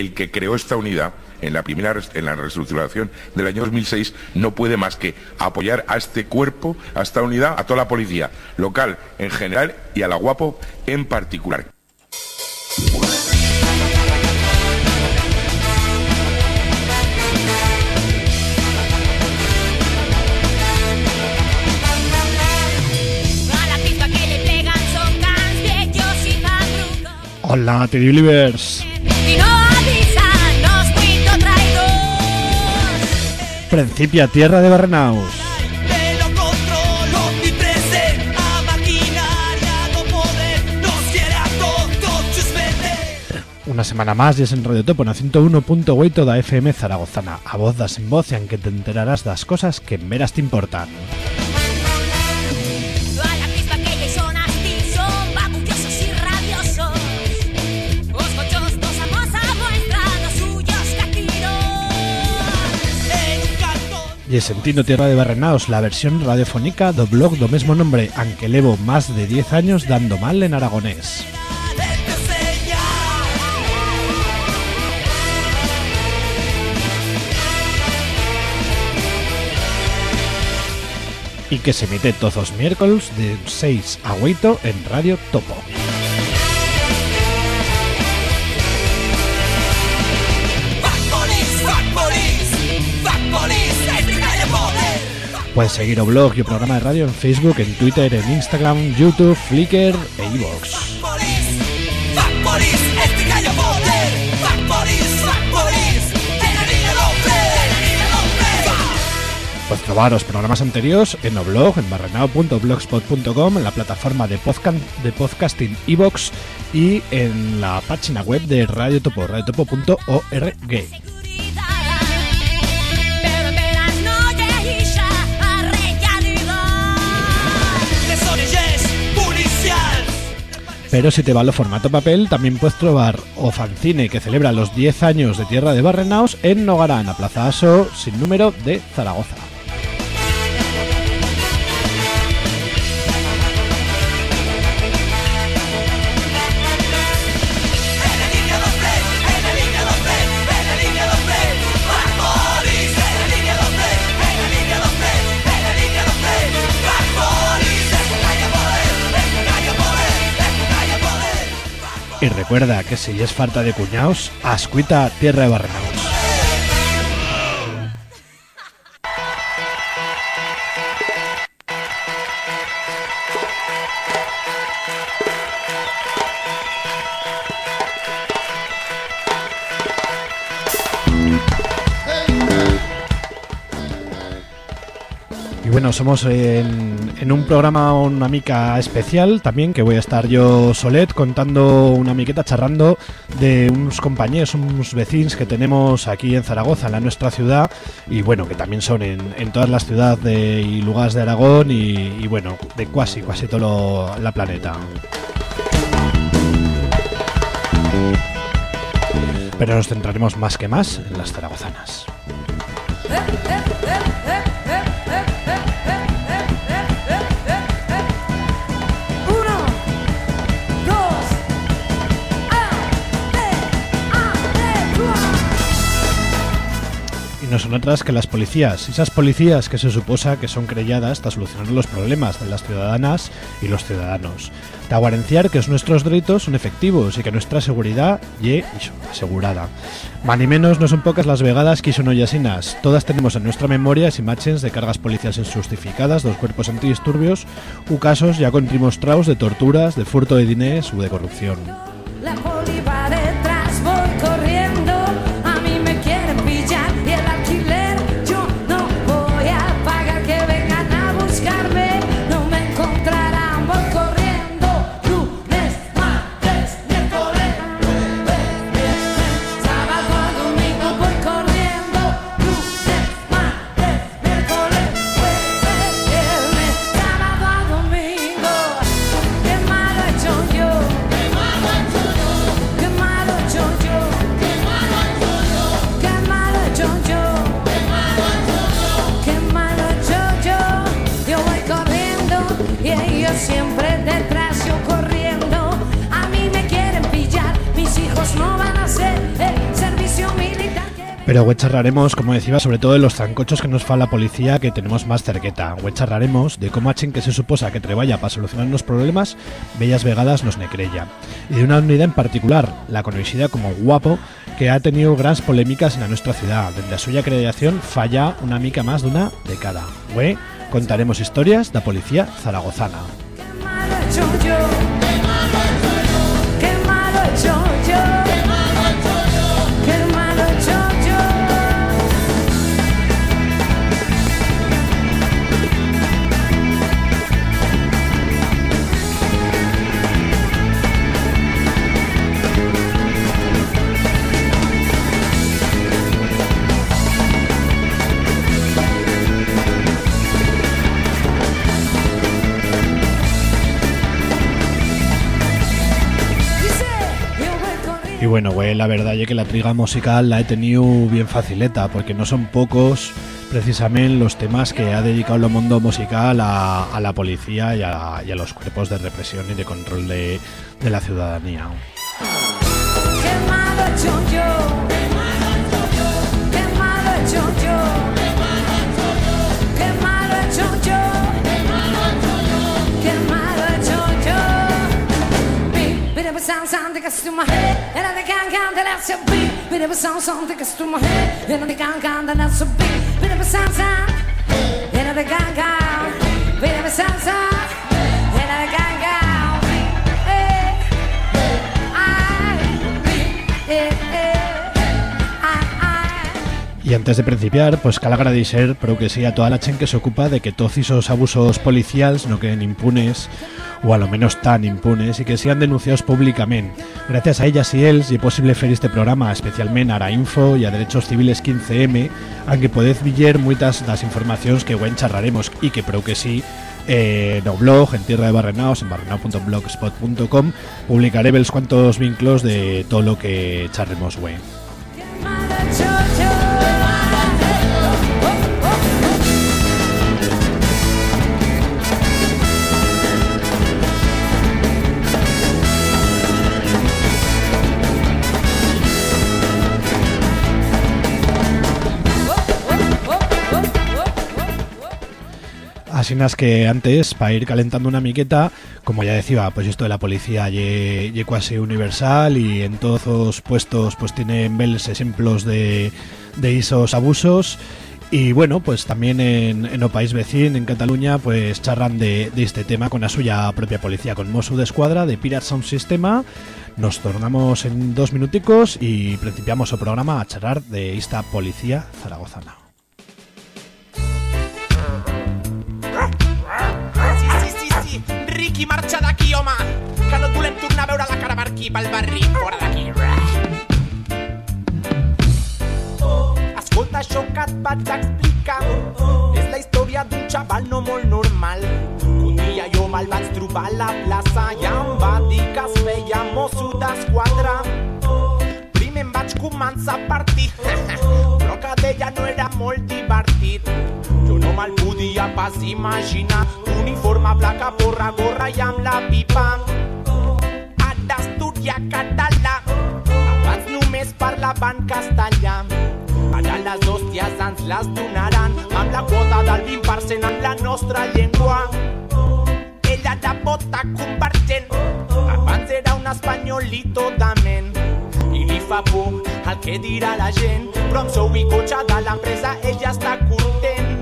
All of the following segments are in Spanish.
el que creó esta unidad en la primera en la reestructuración del año 2006 no puede más que apoyar a este cuerpo, a esta unidad, a toda la policía local en general y a la Guapo en particular. Hola, Teddy Livers. Principia Tierra de Barrenaus. Una semana más y es en Radio Topo na 101.8 da FM Zaragozana. A voz das en voz e en que te enterarás das cosas que en veras te importan Y Sentindo Tierra de Barrenaos, la versión radiofónica do blog do mesmo nombre, aunque levo más de 10 años dando mal en aragonés. Y que se emite todos los miércoles de 6 a 8 en Radio Topo. Puedes seguir o blog y o programa de radio en Facebook, en Twitter, en Instagram, YouTube, Flickr e iVoox. Puedes probar los programas anteriores en o blog, en barrenao.blogspot.com, en la plataforma de, podcast, de podcasting iVoox y en la página web de Radio Topo, radiotopo.org. Pero si te va lo formato papel, también puedes probar o que celebra los 10 años de Tierra de Barrenaos en Nogarán, a Plaza Aso, sin número de Zaragoza. Y recuerda que si es falta de cuñaos, ascuita tierra de barrenaos. Bueno, somos en, un programa, una mica especial también, que voy a estar yo solet contando una miqueta, charrando de unos compañeros, unos vecinos que tenemos aquí en Zaragoza, en la nuestra ciudad, y bueno, que también son en, todas las ciudades de, y lugares de Aragón y, bueno, de casi, casi todo la planeta. Pero nos centraremos más que más en las zaragozanas. Y no son otras que las policías, esas policías que se suposa que son creyadas para solucionar los problemas de las ciudadanas y los ciudadanos, para guarenciar que nuestros derechos son efectivos y que nuestra seguridad ye asegurada. Más ni menos no son pocas las vegadas que son hoyasinas, todas tenemos en nuestra memoria imágenes de cargas policiales injustificadas dos cuerpos antidisturbios u casos ya con trimostraos de torturas, de furto de diners u de corrupción. Pero hoy charlaremos, como decía, sobre todo de los zancochos que nos fa la policía que tenemos más cerqueta. Hoy charlaremos de cómo Achen que se suposa que treballa para solucionar los problemas, bellas vegadas nos necrella. Y de una unidad en particular, la conocida como Guapo, que ha tenido grandes polémicas en nuestra ciudad. Desde la suya creación falla una mica más de una década. Hoy contaremos historias de la policía zaragozana. Y bueno, güey, la verdad es que la triga musical la he tenido bien facileta, porque no son pocos precisamente los temas que ha dedicado el mundo musical a, la policía y a, los cuerpos de represión y de control de la ciudadanía. I to. Y antes de principiar, pues cal agradecer, pero que sí, a toda la gente que se ocupa de que todos esos abusos policiales no queden impunes o a lo menos tan impunes y que sean denunciados públicamente. Gracias a ellas y ellos es posible hacer este programa, especialmente a la Info y a Derechos Civiles 15M, aunque podéis ver muchas las informaciones que hoy charlaremos y que creo que sí eh, no blog en Tierra de Barrenaos, en barrenao.blogspot.com, publicaré los cuantos vinclos de todo lo que charremos hoy. Que antes, para ir calentando una miqueta, como ya decía, pues esto de la policía y casi universal y en todos los puestos pues tienen belos ejemplos de, de esos abusos y bueno, pues también en, en el país vecino, en Cataluña, pues charran de, este tema con la suya propia policía, con Mosu de Escuadra, de Pirate Sound Sistema. Nos tornamos en dos minuticos y principiamos el programa a charlar de esta policía zaragozana. Ricky, marxa d'aquí, home! Que no et volem tornar a veure la cara per aquí, pel barri. Fora d'aquí. Escolta això que et vaig explicar. És la història d'un xaval no molt normal. Un dia jo me'l vaig trobar a la plaça i em va dir que es feia mosso d'esquadra. Primer em vaig començar a partir, però que d'ella no era molt divertit. Jo no me'l podia pas imaginar uniforme, placa, porra, gorra i amb la pipa. Ha d'estudiar català, abans només parlaven castellà. Ara les hòsties ens les donaran amb la quota del 20% en la nostra llengua. Ella de bota convergent, abans era un espanyolito de ment. I li fa por el que dirà la gent, però amb sou i cotxe de l'empresa ella està content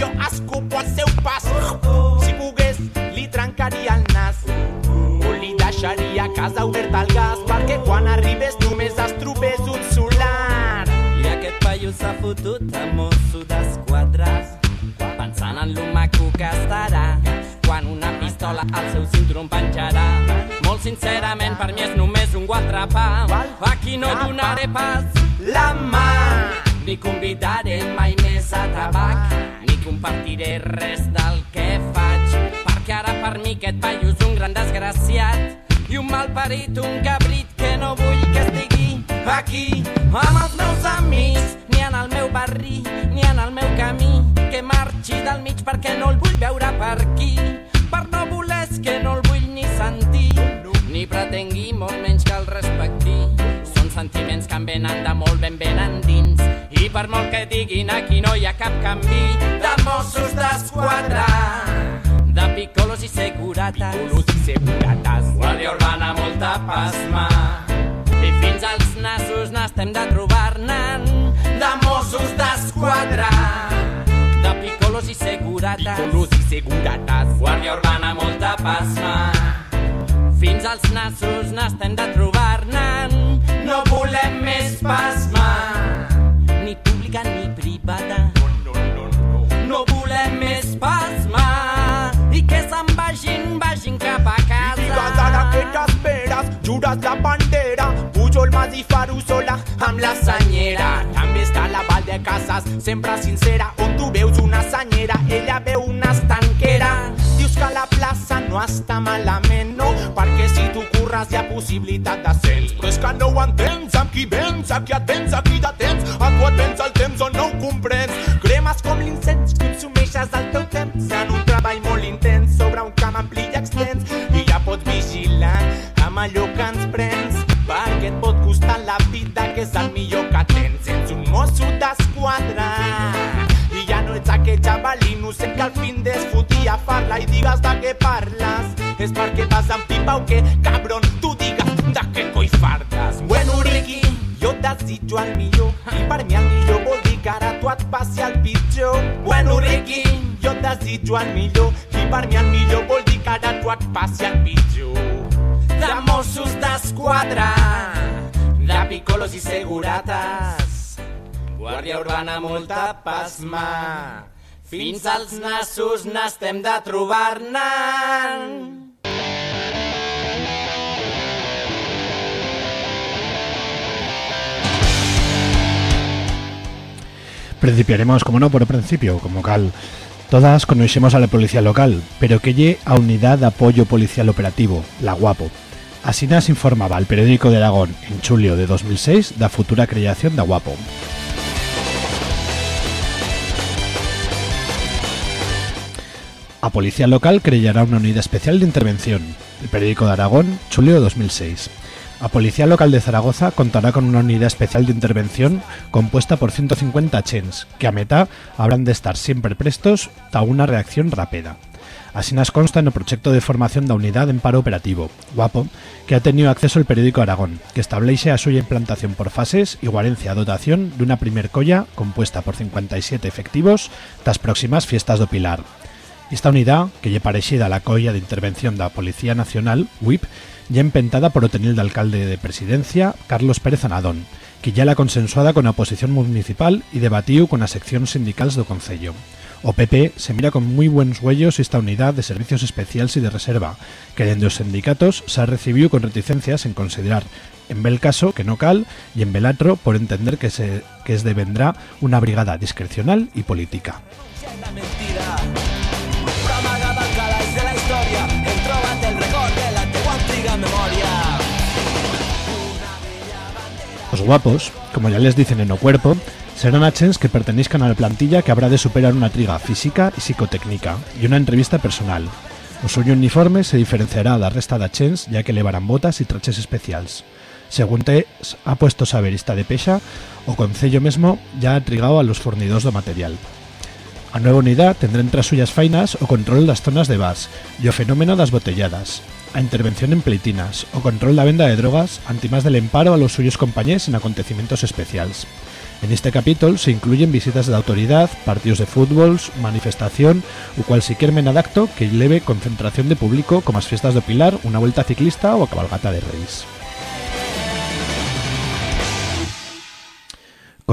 jo escupo al seu pas. Si pogués, li trencaria el nas. O li deixaria casa oberta al gas perquè quan arribés només es trobés un solar. I aquest paio s'ha fotut a mosso d'esquadres pensant en lo maco que estarà quan una pistola al seu cinturó penjarà. Molt sincerament, per mi és només un guatrapà. Aquí no donaré pas. La mà, ni convidaré mai més a tabac compartiré res del que faig. Perquè ara per mi aquest paio és un gran desgraciat i un malparit, un cabrit que no vull que estigui aquí. Amb els meus amics ni en el meu barri ni en el meu camí que marxi del mig perquè no el vull veure per aquí. Per no voler que no el ni pretengui molt menys que el respecti són sentiments que en venen de molt ben ben endins. I per molt que diguin aquí no hi ha cap canvi de Mossos d'Esquadra de picolos i segurates. Picolos i segurates. Guàrdia urbana, molta pasma. I fins als nassos n'estem de trobar-ne'n de Mossos d'Esquadra. De picolos i segurates. Picolos i segurates. Guàrdia urbana, molta pasma. Fins als nassos n'estem de trobar-ne'n. No volem més pasma. Ni pública ni privada. No, no, no. No volem més pasma. I que se'n vagin, vagin cap a casa. Digues ara que t'esperes, jures la bandera, Pujol, Mas i Farusola amb la senyera. També està la Val de Casas, sempre sincera, on tu veus una senyera, ella veu una estanquera. Dius que la plaça no està malament, no? Curres hi ha possibilitat d'ascens. Però és que no ho entens, amb qui vens, a qui et vens, a qui t'atens, a tu et vens el temps o no ho comprens. Cremes com l'incens, consumeixes el teu temps. En un treball molt intens sobre un camp ampli i extens. I ja pots vigilar amb allò que ens prens. Perquè et pot costar la vida que és el millor que tens. Ets un mosso d'esquadra. I ja no ets aquell xaval innocent que al fin des fotia farla i digues de què parles. És perquè vas amb pipa o què cabron desitjo el millor i per mi el millor vol dir que ara tu et passi el pitjor bueno Ricky jo et desitjo el millor i per mi el millor vol dir que ara tu et passi el pitjor de Mossos d'Esquadra, de picolos i segurates. Guàrdia urbana, molta pasma. Fins als nassos n'estem de trobar-ne'n. Principiaremos, como no, por el principio, como cal. Todas conocemos a la policía local, pero que lle a Unidad de Apoyo Policial Operativo, la Guapo. Así nos informaba el periódico de Aragón en julio de 2006 da futura creación da Guapo. A Policía Local creará una unidad especial de intervención. El periódico de Aragón, julio de 2006. A Policía Local de Zaragoza contará con una unidad especial de intervención compuesta por 150 chens, que a meta habrán de estar siempre prestos a una reacción rápida. Así nos consta en el proyecto de formación da Unidad en Paro Operativo, guapo, que ha tenido acceso el periódico Aragón, que establece a suya implantación por fases y guarencia a dotación de una primer colla compuesta por 57 efectivos las próximas fiestas do Pilar. Esta unidad, que lle parecida a la colla de intervención da Policía Nacional, WIP, ya empentada por o tenil de alcalde de presidencia, Carlos Pérez Anadón, que ya la consensuada con a oposición municipal y debatiu con as seccións sindicals do Concello. O PP se mira con muy buenos huellos esta unidad de servicios especiales y de reserva, que dende os sindicatos se ha recibido con reticencias en considerar, en bel caso, que no cal, y en belatro por entender que, se, que es devendrá una brigada discrecional y política. Los guapos, como ya les dicen en o cuerpo, serán achens que pertenezcan a la plantilla que habrá de superar una triga física y psicotécnica y una entrevista personal. O suyo uniforme se diferenciará da resta de achens ya que llevarán botas y traches especiales. Según te ha puesto saberista de pexa, o Concello mesmo ya ha trigado a los fornidos de material. A nueva unidad tendrá entre as suyas fainas o control das zonas de vas e o fenómeno das botelladas, a intervención en pleitinas, o control da venda de drogas, antimás del emparo a los suyos compañeros en acontecimientos especiales. En este capítulo se incluyen visitas de autoridad, partidos de fútbol, manifestación, o cualquier menadacto que leve concentración de público como as fiestas do Pilar, una vuelta ciclista o a cabalgata de Reis.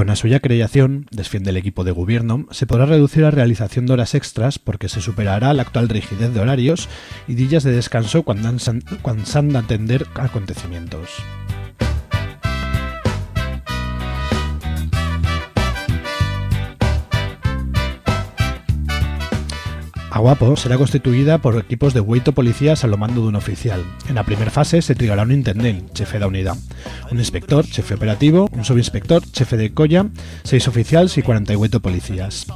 Con la suya creación, desfiende el equipo de gobierno, se podrá reducir la realización de horas extras porque se superará la actual rigidez de horarios y días de descanso cuando han, cuando han de atender acontecimientos. Aguapo será constituida por equipos de hueito policías a lo mando de un oficial. En la primera fase se trigará un intendente, jefe de unidad, un inspector, jefe operativo, un subinspector, jefe de colla, seis oficiales y 48 policías.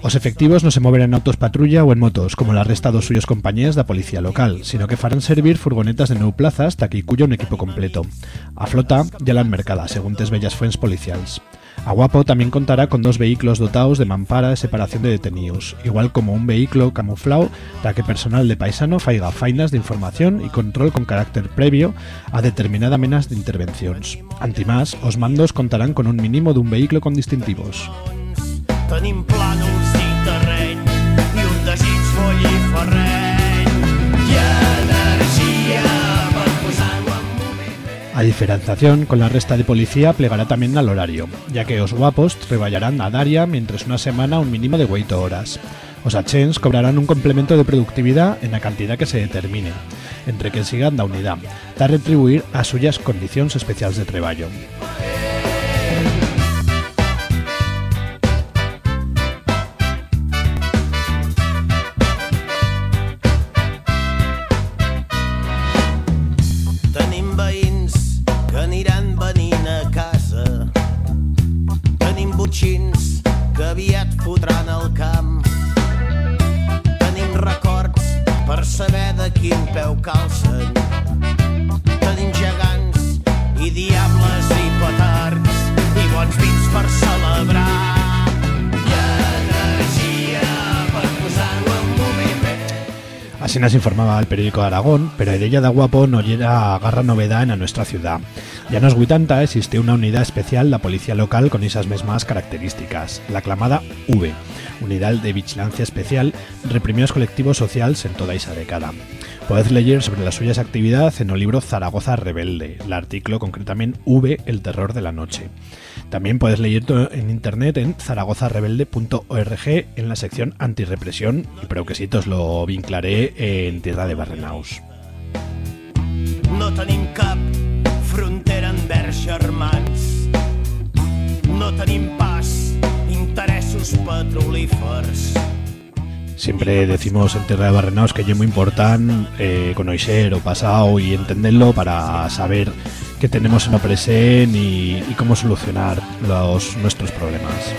Os efectivos non se moverán en autos patrulla ou en motos, como la resta dos suyos compañías da policía local, sino que farán servir furgonetas de nou plazas ta que cuyo un equipo completo. A flota ya la mercada, según tes bellas fuentes policiales. A Guapo también contará con dos vehículos dotados de mampara de separación de detenidos, igual como un vehículo camuflado para que personal de paisano faiga fainas de información y control con carácter previo a determinada menas de intervenciones. Antimás, os mandos contarán con un mínimo de un vehículo con distintivos. A diferenciación con la resta de policía plegará también al horario, ya que os guapos treballarán a daria mientras una semana un mínimo de 8 horas. Os achens cobrarán un complemento de productividad en la cantidad que se determine, entre que sigan da unidad, da retribuir a suyas condiciones especiales de treballo. Saber de quin peu calcen. Tenim gegants i diables i petards i bons vins per celebrar. Así nos informaba el periódico de Aragón, pero Edella de Guapo no llega a garra novedad en nuestra ciudad. Ya nos Huitanta existe una unidad especial la policía local con esas mismas características, la aclamada V, Unidad de Vigilancia Especial, reprimidos colectivos sociales en toda esa década. Podéis leer sobre las suyas actividades en el libro Zaragoza Rebelde, el artículo concretamente V, el terror de la noche. También puedes leer en internet en zaragozarebelde.org en la sección antirrepresión y creo que sí, os lo vinclaré en Tierra de Barrenaus. No tenim cap frontera envers germans. No tenim pas interessos petrolífers. Siempre decimos en Tierra de Barrenaus que es muy importante eh, conocer o pasado y entenderlo para saber qué tenemos en presente y, cómo solucionar los, nuestros problemas.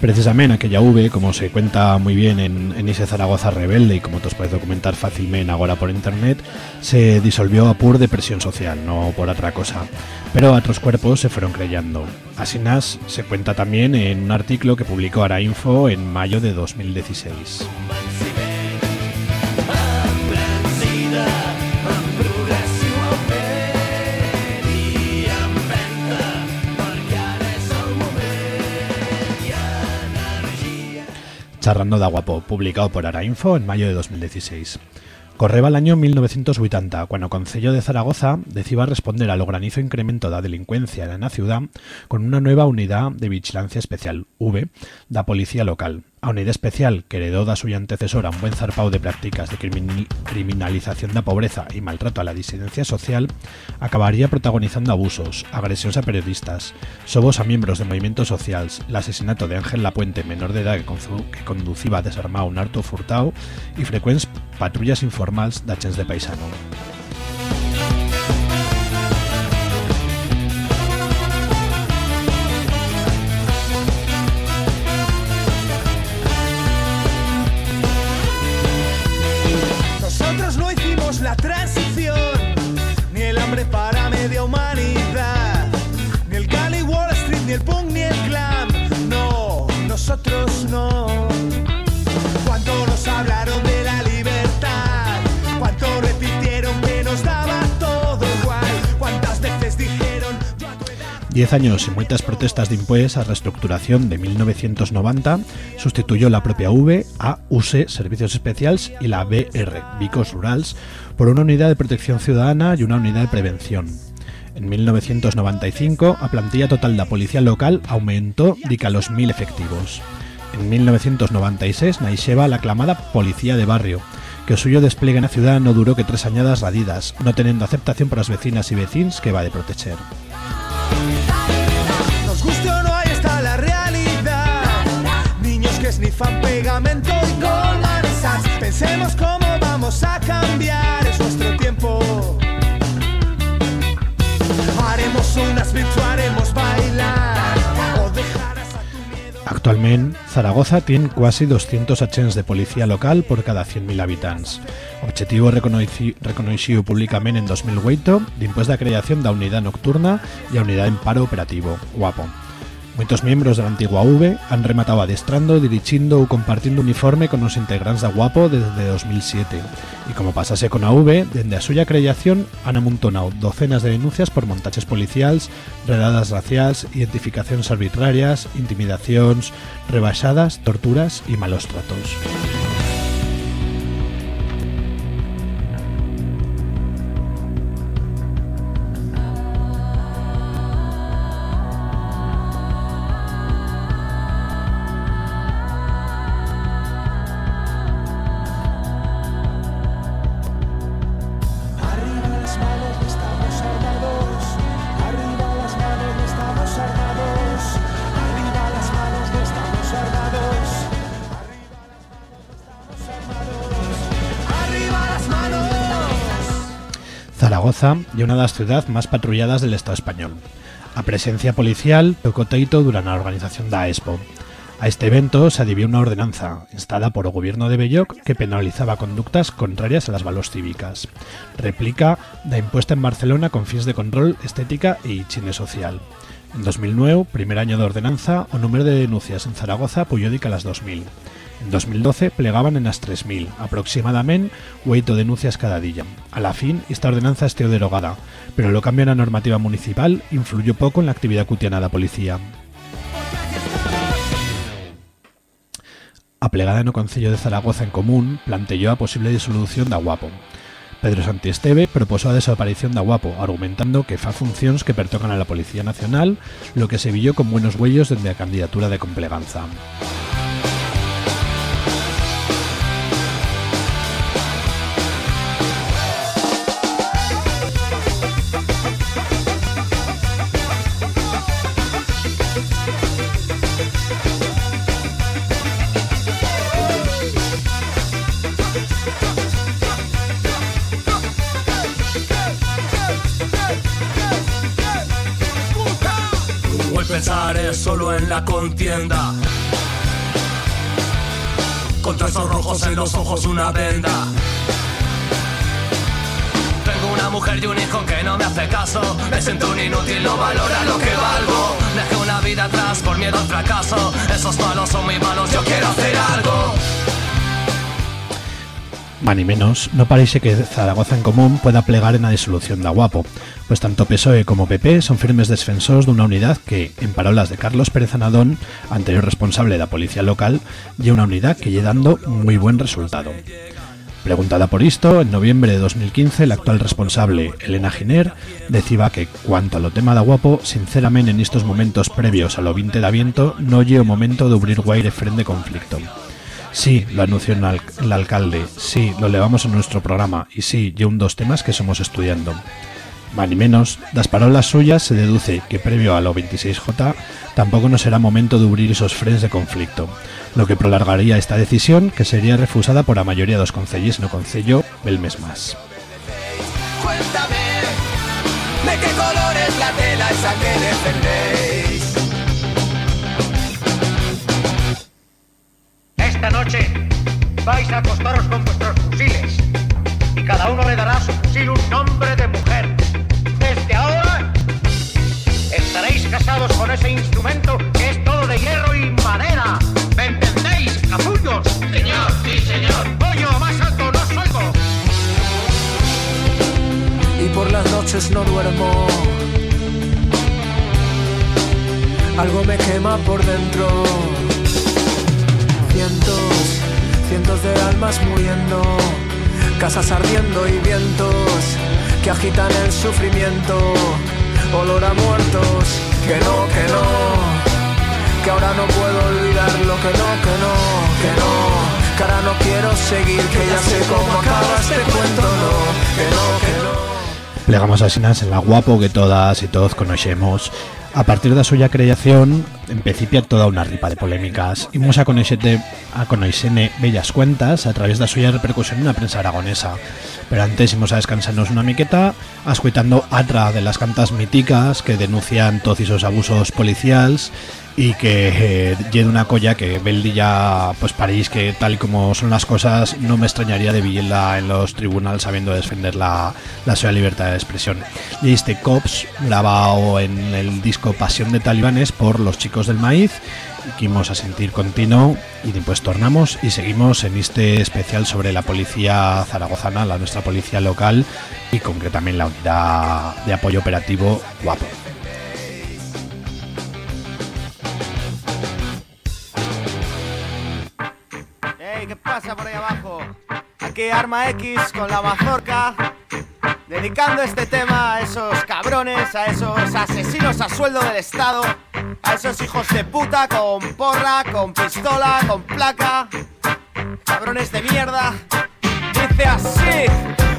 Precisamente aquella V, como se cuenta muy bien en, en Zaragoza Rebelde y como te os podéis documentar fácilmente ahora por internet, se disolvió a pur de social, no por otra cosa. Pero otros cuerpos se fueron creyendo. Así nas se cuenta también en un artículo que publicó Arainfo en mayo de 2016. Charrando de Guapo, publicado por Arainfo en mayo de 2016. Correba el año 1980, cuando Concello de Zaragoza deciba responder a lo granizo incremento de la delincuencia en la ciudad con una nueva unidad de vigilancia especial, V, da policía local. A unidad especial que heredó da suya antecesora un buen zarpao de prácticas de crimin- criminalización de pobreza y maltrato a la disidencia social, acabaría protagonizando abusos, agresiones a periodistas, sobos a miembros de movimientos sociales, el asesinato de Ángel Lapuente, menor de edad que, que conducía desarmado un harto furtado y frecuentes patrullas informales d'agents de paisano. Diez años y muchas protestas de impuestos a reestructuración de 1990 sustituyó la propia V a USE Servicios Especiales y la BR Vicos Rurals por una unidad de protección ciudadana y una unidad de prevención. En 1995, a plantilla total da policía local aumentó dica los mil efectivos. En 1996 naixeba la aclamada Policía de Barrio, que suyo despliegue na ciudad no duró que tres añadas radidas, no teniendo aceptación por las vecinas y vecins que va de proteger. pegamento y. Pensemos cómo vamos a cambiar, es nuestro tiempo. Haremos unas bailar. O dejarás a tu miedo... Zaragoza tiene quasi 200 agents de policía local por cada 100.000 habitants. Objetivo reconocido públicamente en 2008 d'impuesto de creación de la unidad nocturna y la unidad en paro operativo, guapo. Muchos miembros de la antigua V han rematado adestrando, dirigiendo o compartiendo uniforme con los integrantes de Guapo desde 2007. Y como pasase con AV, desde a suya creación han amontonado docenas de denuncias por montajes policiales, redadas raciales, identificaciones arbitrarias, intimidaciones, rebaixadas, torturas y malos tratos. Y una de las ciudades más patrulladas del Estado español. A presencia policial tocó teito durante la organización da Expo. A este evento se adivió una ordenanza instalada por el gobierno de Belloc que penalizaba conductas contrarias a las valores cívicas. Replica da impuesta en Barcelona con fins de control, estética y higiene social. En 2009, primer año de ordenanza, o número de denuncias en Zaragoza puyódica las 2.000. En 2012 plegaban en las 3.000, aproximadamente 8 denuncias cada día. A la fin, esta ordenanza esté derogada, pero lo cambio en la normativa municipal influyó poco en la actividad cotidiana de la policía. A plegada no Concello de Zaragoza en común planteó a posible disolución da Guapo. Pedro Santiesteve propuso a desaparición da Guapo, argumentando que fa funciones que pertocan a la Policía Nacional, lo que se villó con buenos huellos desde la candidatura de compleganza. En la contienda. Con trazos rojos en los ojos, una venda. Tengo una mujer y un hijo que no me hace caso. Me siento un inútil, no valora lo que valgo. Dejé una vida atrás por miedo al fracaso. Esos malos son muy malos, yo quiero hacer algo. Más ni menos, no parece que Zaragoza en común pueda plegar en la disolución de Guapo, pues tanto PSOE como PP son firmes defensores de una unidad que, en palabras de Carlos Pérez Anadón, anterior responsable de la policía local, y una unidad que lle dando muy buen resultado. Preguntada por esto, en noviembre de 2015, el actual responsable, Elena Giner, decía que, cuanto a lo tema de Guapo, sinceramente en estos momentos previos a lo 20 de aviento, no llega momento de abrir guaire frente de conflicto. Sí, lo anunció el, al- el alcalde, sí, lo levamos en nuestro programa, y sí, y un dos temas que somos estudiando. Más ni menos, das palabras suyas se deduce que previo a lo 26J tampoco no será momento de abrir esos frenos de conflicto, lo que prolongaría esta decisión que sería refusada por la mayoría de los concellers no concello el mes más. Cuéntame, ¿de qué color es la tela esa que defendéis? Esta noche vais a acostaros con vuestros fusiles y cada uno le dará a su fusil un nombre de mujer. Desde ahora estaréis casados con ese instrumento que es todo de hierro y madera. ¿Me entendéis, capullos? Señor, sí, señor. Pollo, más alto, no oigo. y por las noches no duermo. Algo me quema por dentro. Cientos, cientos de almas muriendo, casas ardiendo y vientos que agitan el sufrimiento. Olor a muertos, que no, que no, que ahora no puedo olvidar lo que no, que no, que no, que ahora no quiero seguir, que ya sé cómo acaba este cuento, no, que no, que no. Plegamos así en la guapo que todas y todos conocemos. A partir de suya creación, empecipia toda una ripa de polémicas. Imos a coneixete a conoixene bellas cuentas a través de suya repercusión en la prensa aragonesa. Pero antes imos a descansarnos una miqueta, ascuitando atra de las cantas míticas que denuncian todos esos abusos policiales y que eh, una colla que Beldi ya pues París que tal y como son las cosas no me extrañaría de vivirla en los tribunales sabiendo defender la, la suya libertad de expresión y este Cops grabado en el disco Pasión de Talibanes por los chicos del maíz Quimos a sentir continuo y después tornamos y seguimos en este especial sobre la policía zaragozana, la nuestra policía local y concretamente la unidad de apoyo operativo Guapo. Aquí Arma X con la mazorca dedicando este tema a esos cabrones, a esos asesinos a sueldo del Estado, a esos hijos de puta con porra, con pistola, con placa, cabrones de mierda. Dice así.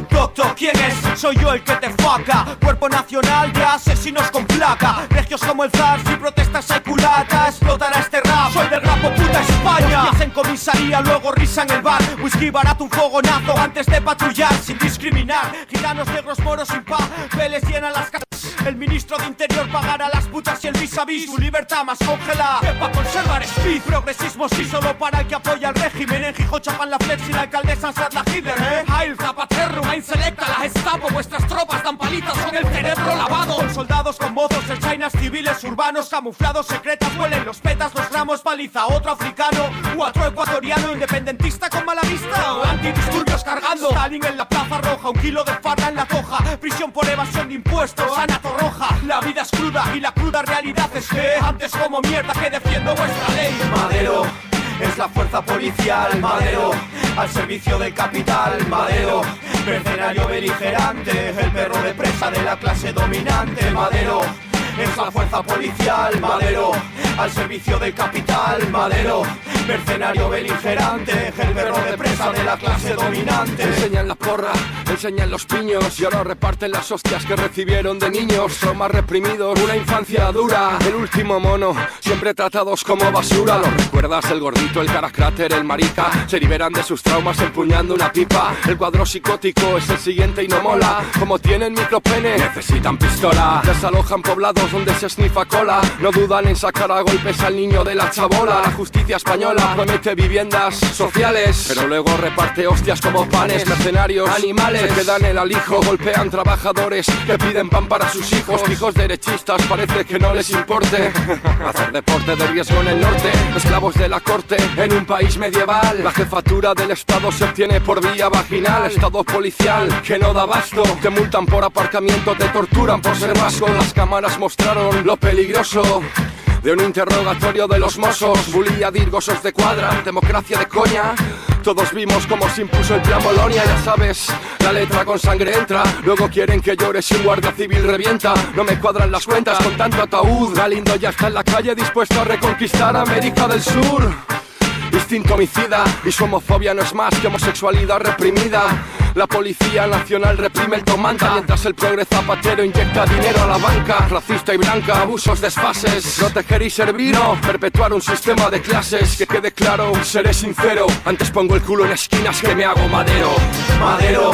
¿Quién es? Soy yo el que te faca. Cuerpo nacional de asesinos con placa. Regios como el zar, si protestas hay culata. Explotará este rap, soy del rapo puta España. Piensa en comisaría, luego risa en el bar. Whisky barato, un fogonazo antes de patrullar. Sin discriminar, gitanos, negros, moros sin paz. Peles llenan las casas. El ministro de Interior pagará las putas y el vis a vis. Su libertad más congelada que pa' conservar speed. Progresismo sí solo para el que apoya el régimen. En Gijón chapan la flex y la alcaldesa la Hitler, ¿eh? Heil, Zapatero, Main Selecta, la Gestapo. Vuestras tropas dan palitas con el cerebro lavado. Con soldados con mozos, chainas civiles, urbanos, camuflados, secretas. Huelen los petas, los gramos, paliza. Otro africano, otro ecuatoriano, independentista con mala vista. Antidisturbios cargando. Stalin en la plaza roja, un kilo de farda en la coja. Prisión por evasión de impuestos. Ana Roja. La vida es cruda y la cruda realidad es que antes como mierda que defiendo vuestra ley. Madero. Es la fuerza policial, Madero, al servicio del capital, Madero, mercenario beligerante, el perro de presa de la clase dominante, Madero, es la fuerza policial, Madero, al servicio del capital, Madero, mercenario beligerante, el perro de presa de la clase dominante. Enseñan la porra, enseñan los piños y ahora reparten las hostias que recibieron de niños. Son más reprimidos, una infancia dura. El último mono, siempre tratados como basura. ¿Lo recuerdas? El gordito, el caracráter, el marica. Se liberan de sus traumas empuñando una pipa. El cuadro psicótico es el siguiente y no mola. Como tienen micropene, necesitan pistola. Desalojan poblados donde se snifa cola. No dudan en sacar a golpes al niño de la chabola. La justicia española promete viviendas sociales, pero luego reparte hostias como panes. Mercenarios, animales, se quedan el alijo. Golpean trabajadores que piden pan para sus hijos. Hijos derechistas, parece que no les importe. Hacer deporte de riesgo en el norte. Esclavos de la corte en un país medieval. La jefatura del Estado se obtiene por vía vaginal. Estado policial que no da basto. Te multan por aparcamiento, te torturan por ser vasco. Las cámaras mostraron lo peligroso de un interrogatorio de los mozos, bulía dirgosos de cuadra, democracia de coña. Todos vimos cómo se impuso el plan Bolonia, ya sabes, la letra con sangre entra. Luego quieren que llore si un guardia civil revienta. No me cuadran las cuentas con tanto ataúd. Galindo ya está en la calle dispuesto a reconquistar América del Sur. Instinto homicida y su homofobia no es más que homosexualidad reprimida. La policía nacional reprime el tomanta mientras el progre zapatero inyecta dinero a la banca. Racista y blanca, abusos, desfases. Te queréis servir, no. Perpetuar un sistema de clases. Que quede claro, seré sincero. Antes pongo el culo en esquinas que me hago madero. Madero.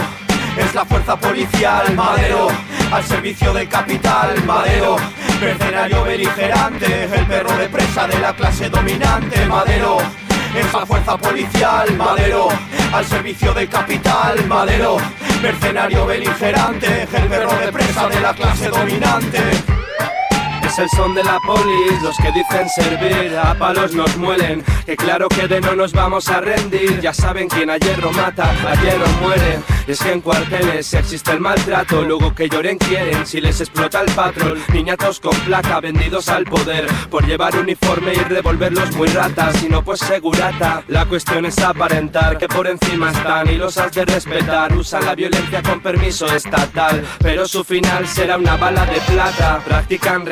Es la fuerza policial, Madero, al servicio del capital, Madero, mercenario beligerante, el perro de presa de la clase dominante, Madero, es la fuerza policial, Madero, al servicio del capital, Madero, mercenario beligerante, el de presa de la clase dominante. Es el son de la polis, los que dicen servir, a palos nos muelen, que claro que de no nos vamos a rendir, ya saben quién a hierro mata, a hierro muere, es que en cuarteles existe el maltrato, luego que lloren quieren, si les explota el patrón, niñatos con placa vendidos al poder, por llevar uniforme y revolverlos muy ratas, y no pues segurata, la cuestión es aparentar que por encima están y los has de respetar, usan la violencia con permiso estatal, pero su final será una bala de plata, practican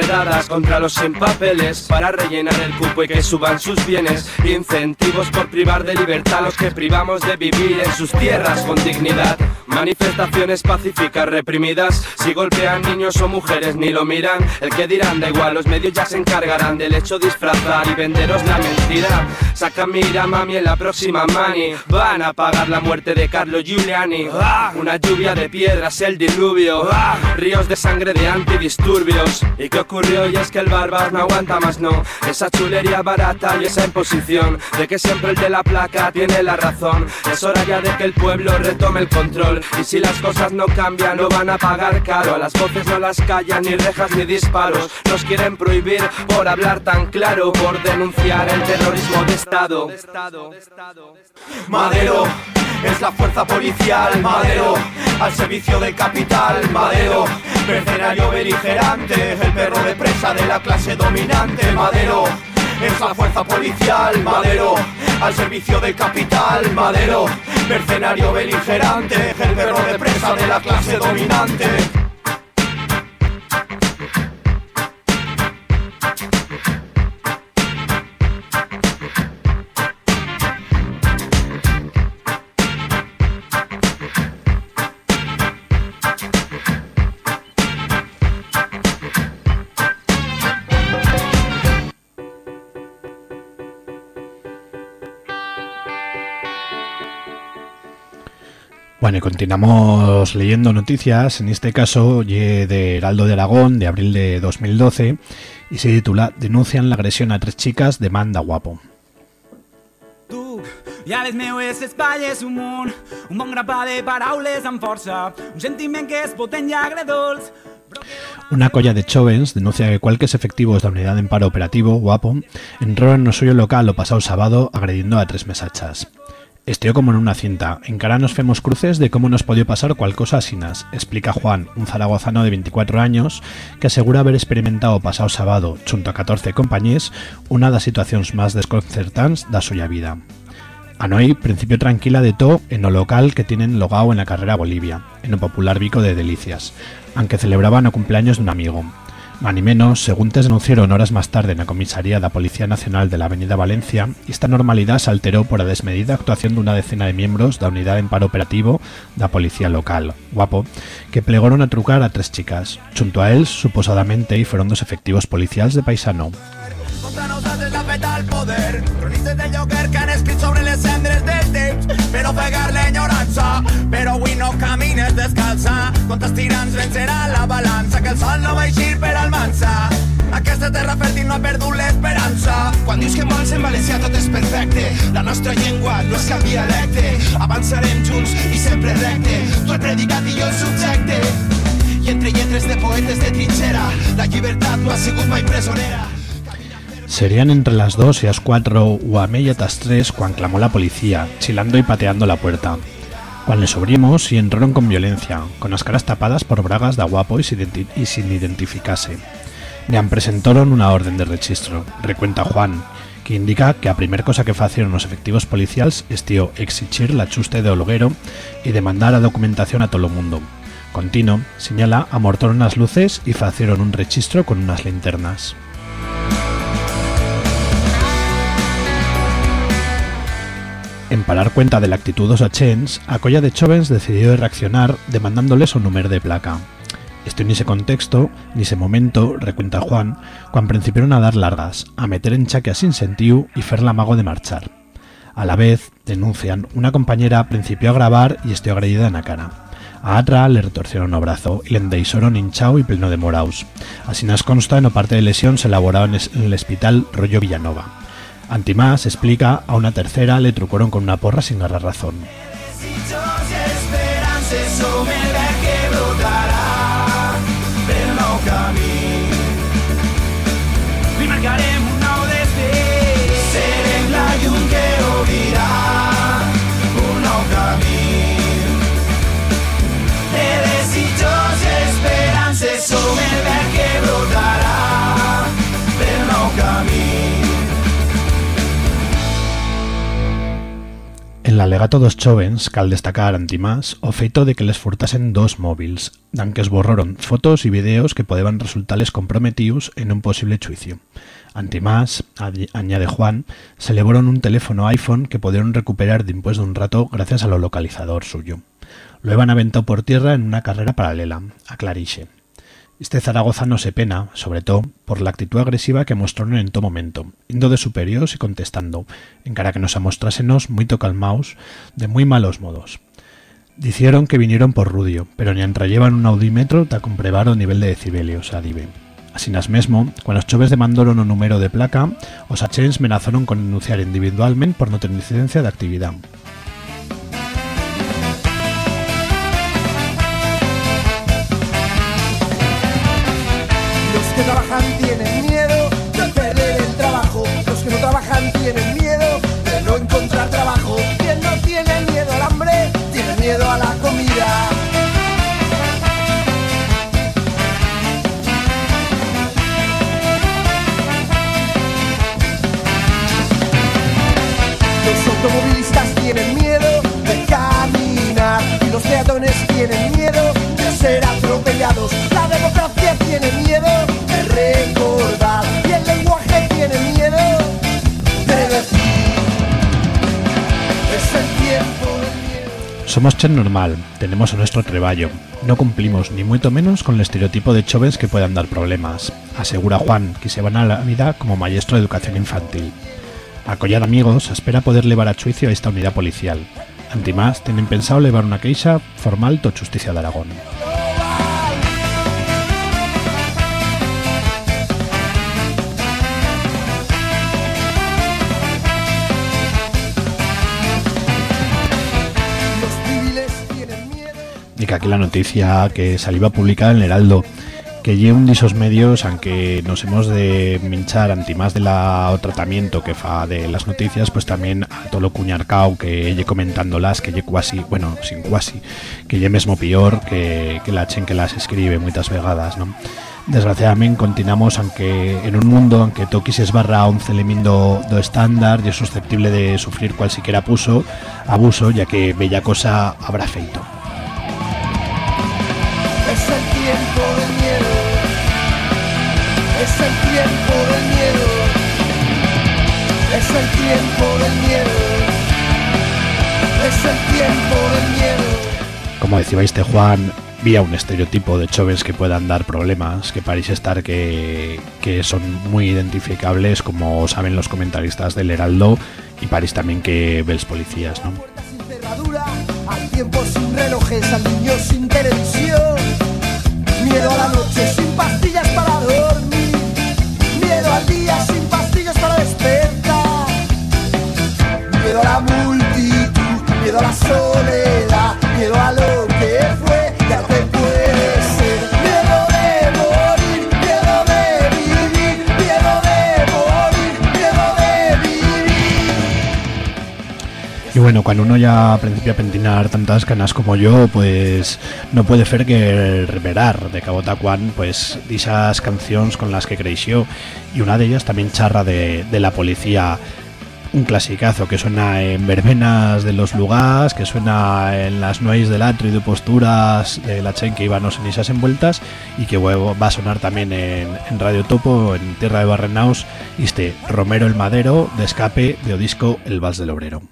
contra los sin papeles para rellenar el cupo y que suban sus bienes. Incentivos por privar de libertad a los que privamos de vivir en sus tierras con dignidad. Manifestaciones pacíficas reprimidas. Si golpean niños o mujeres ni lo miran. El que dirán da igual, los medios ya se encargarán del hecho disfrazar y venderos la mentira. Saca mira mami en la próxima mani. Van a pagar la muerte de Carlo Giuliani. Una lluvia de piedras, el diluvio. Ríos de sangre de antidisturbios. ¿Y qué ocurrió? Y es que el barbas no aguanta más, no. Esa chulería barata y esa imposición de que siempre el de la placa tiene la razón. Es hora ya de que el pueblo retome el control. Y si las cosas no cambian, no van a pagar caro. A las voces no las callan ni rejas ni disparos. Nos quieren prohibir por hablar tan claro, por denunciar el terrorismo de Estado. Madero es la fuerza policial, Madero, al servicio del capital, Madero, mercenario beligerante, el perro de de la clase dominante, Madero. Es la fuerza policial, Madero, al servicio del capital, Madero, mercenario beligerante, el perro de presa de la clase dominante. Bueno, y continuamos leyendo noticias, en este caso de Heraldo de Aragón, de abril de 2012, y se titula Denuncian la agresión a tres chicas, demanda guapo. Tu les és un un bon grapà de paraules amb força, un sentiment que és potent i agredolç. Una colla de jóvenes denuncia que cualquier efectivos de la unidad en paro operativo, guapo, entraron en el suyo local lo pasado sábado agrediendo a tres mesachas. Estío como en una cinta, en cara nos femos cruces de cómo nos podía pasar cual cosa asinas, explica Juan, un zaragozano de 24 años, que asegura haber experimentado pasado sábado, junto a 14 compañías, una das situaciones más desconcertantes da suya vida. Anoy, principio tranquila de todo en lo local que tienen logado en la carrera Bolivia, en un popular bico de delicias, aunque celebraban el cumpleaños de un amigo. Ni menos, según denunciaron horas más tarde en la comisaría de la Policía Nacional de la Avenida Valencia, esta normalidad se alteró por la desmedida actuación de una decena de miembros de la unidad en paro operativo de la policía local, guapo, que plegaron a trucar a tres chicas. Junto a él, suposadamente, fueron dos efectivos policiales de paisano. Feta al poder. Cronistes del Joker que han escrit sobre les cendres del temps. Per ofegar l'enyorança però avui no camines descalça contra els vencerà la balança que el sol no va eixir per Almansa aquesta terra fèrtil no ha perdut l'esperança Quan dius que vols en valencià tot és perfecte La nostra llengua no és cap dialecte. Avançarem junts i sempre recte Tu el predicat i jo el subjecte. I entre lletres de poetes de trinxera La llibertat no ha sigut mai presonera Serían entre las 2 y las 4 o a media tas 3 cuando clamó la policía, chilando y pateando la puerta. Cuando les abrimos y entraron con violencia, con las caras tapadas por bragas de guapo y sin, identificarse. Le presentaron una orden de registro, recuenta Juan, que indica que a primer cosa que facieron los efectivos policiales es tío exigir la chuste de Ologuero y demandar a documentación a todo el mundo. Continuo, señala, amortaron las luces y facieron un registro con unas linternas. En parar cuenta de la actitud dos achens, a colla de Chovens decidió reaccionar demandándoles un número de placa. Esto ni ese contexto, ni ese momento, recuenta Juan, cuando principiaron a dar largas, a meter en chaque sin sentiu y fer l'amago de marchar. A la vez, denuncian, una compañera principió a grabar y estoy agredida en la cara. A Atra le retorcieron el brazo y le endeisaron hinchao y pleno de moraus. Así nos consta en o parte de lesión se elaboraba en es- en el hospital Rollo Villanova. Antimás explica a una tercera le trucaron con una porra sin agarrar razón. En el alegato dos jóvenes, cal destacar antimás, o de que les furtasen dos móviles, dan que esborraron fotos y videos que podían resultarles comprometidos en un posible juicio. Antimás, añ- añade Juan, se un teléfono iPhone que pudieron recuperar después de un rato gracias a lo localizador suyo. Lo iban aventado por tierra en una carrera paralela, a Clariche. Este Zaragoza no se pena, sobre todo, por la actitud agresiva que mostraron en todo momento, indo de superiores y contestando, en cara que nos amostrásenos muy calmaos, de muy malos modos. Dicieron que vinieron por Rudio, pero ni llevan un audímetro ta comprobar o nivel de decibelios, adive. Así mesmo, cuando os choves demandaron un número de placa, os achens amenazaron con denunciar individualmente por no tener licencia de actividad. Que trabajan Somos chen normal, tenemos nuestro treballo. No cumplimos ni mucho menos con el estereotipo de jóvenes que puedan dar problemas, asegura Juan, que se van a la vida como maestro de educación infantil. Acollad amigos, espera poder llevar a juicio a esta unidad policial. Antimás, tienen pensado llevar una queixa formal to Justicia de Aragón. Que aquí la noticia que salió publicada en el Heraldo, que lle un de esos medios, aunque nos hemos de minchar antimás de la o tratamiento que fa de las noticias, pues también a todo lo cuñarcao que lle comentándolas, que lle cuasi, bueno, sin cuasi, que lle mesmo peor que, que la chen que las escribe muchas vegadas, ¿no? Desgraciadamente continuamos aunque en un mundo aunque toquis esbarra 11 elemento do estándar y es susceptible de sufrir cualquiera puso abuso ya que bella cosa habrá feito. Es el tiempo del miedo. Es el tiempo del miedo. Es el tiempo del miedo. Como decía este Juan, vía un estereotipo de jóvenes que puedan dar problemas, que parece estar que, que son muy identificables, como saben los comentaristas del Heraldo, y parece también que ves policías, ¿no? Sin cerradura, al tiempo sin relojes, al niño sin televisión. Miedo a la noche sin pastillas para dormir. Día sin pastillas para despertar. Miedo a la multitud, miedo a la soledad, Y bueno, cuando uno ya principia a pentinar tantas canas como yo, pues no puede ser que reverar de Cabota Juan, pues esas canciones con las que creció y una de ellas también charra de, la policía un clasicazo que suena en verbenas de los lugares, que suena en las nueces del atrio y de posturas de la chen que íbamos en esas envueltas y que va a sonar también en, en Radio Topo, en Tierra de Barrenaus, este Romero el Madero de escape de Odisco El Vals del Obrero.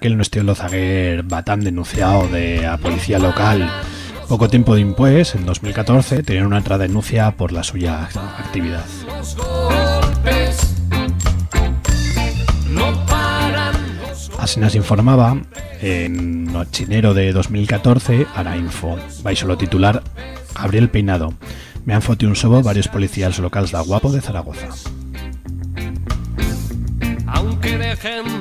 Pero aquel no estío Lozaguer Batán denunciado de a policía local poco tiempo después, en 2014, tenían una otra denuncia por la suya actividad. Así nos informaba en Nochinero de 2014 a Info. Vais solo titular Gabriel Peinado. Me han fotido un sobo varios policías locales de Guapo de Zaragoza. Aunque dejen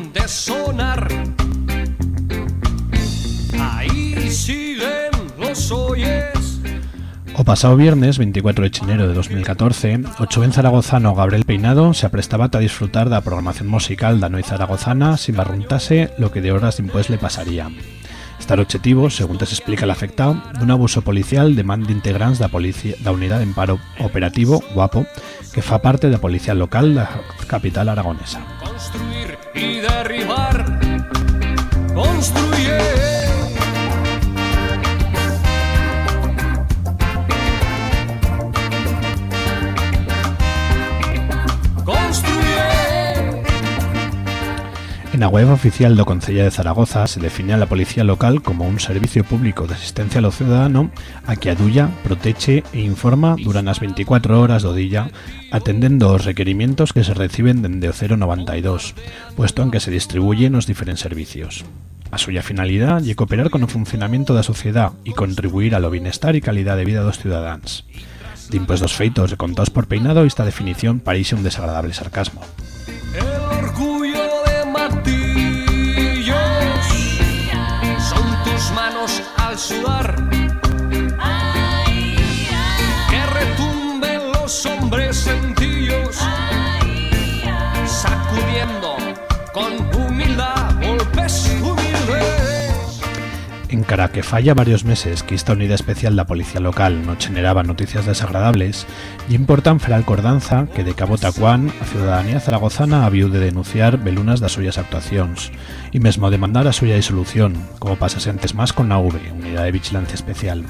O pasado viernes, 24 de enero de 2014, o joven zaragozano Gabriel Peinado se aprestaba a disfrutar de la programación musical da noi zaragozana sin barruntase lo que de horas después le pasaría. Estar objetivo, según se explica el afectado, un abuso policial de man de integrantes da, policia, da emparo operativo, guapo, que fa parte da policía local da capital aragonesa. Construir y derribar. Construye. La web oficial do Concello de Zaragoza se define a la policía local como un servicio público de asistencia a lo ciudadano a que adulla, proteche e informa durante las 24 horas do día atendendo os requerimientos que se reciben dende o 092, puesto en que se distribuyen os diferentes servicios. A suya finalidad lle cooperar con o funcionamiento da sociedade e contribuir ao bienestar e calidad de vida dos cidadáns. Dimpués dos feitos recontados por Peinado, esta definición parece un desagradable sarcasmo. Sudar. En cara que falla varios meses que esta unidad especial da policía local no generaba noticias desagradables, y importan fer acordanza que de Cabo Tacuán a ciudadanía zaragozana habiu de denunciar velunas das suyas actuacións y mesmo demandar a suya disolución, como pasase antes más con la V, Unidad de Vigilancia Especial,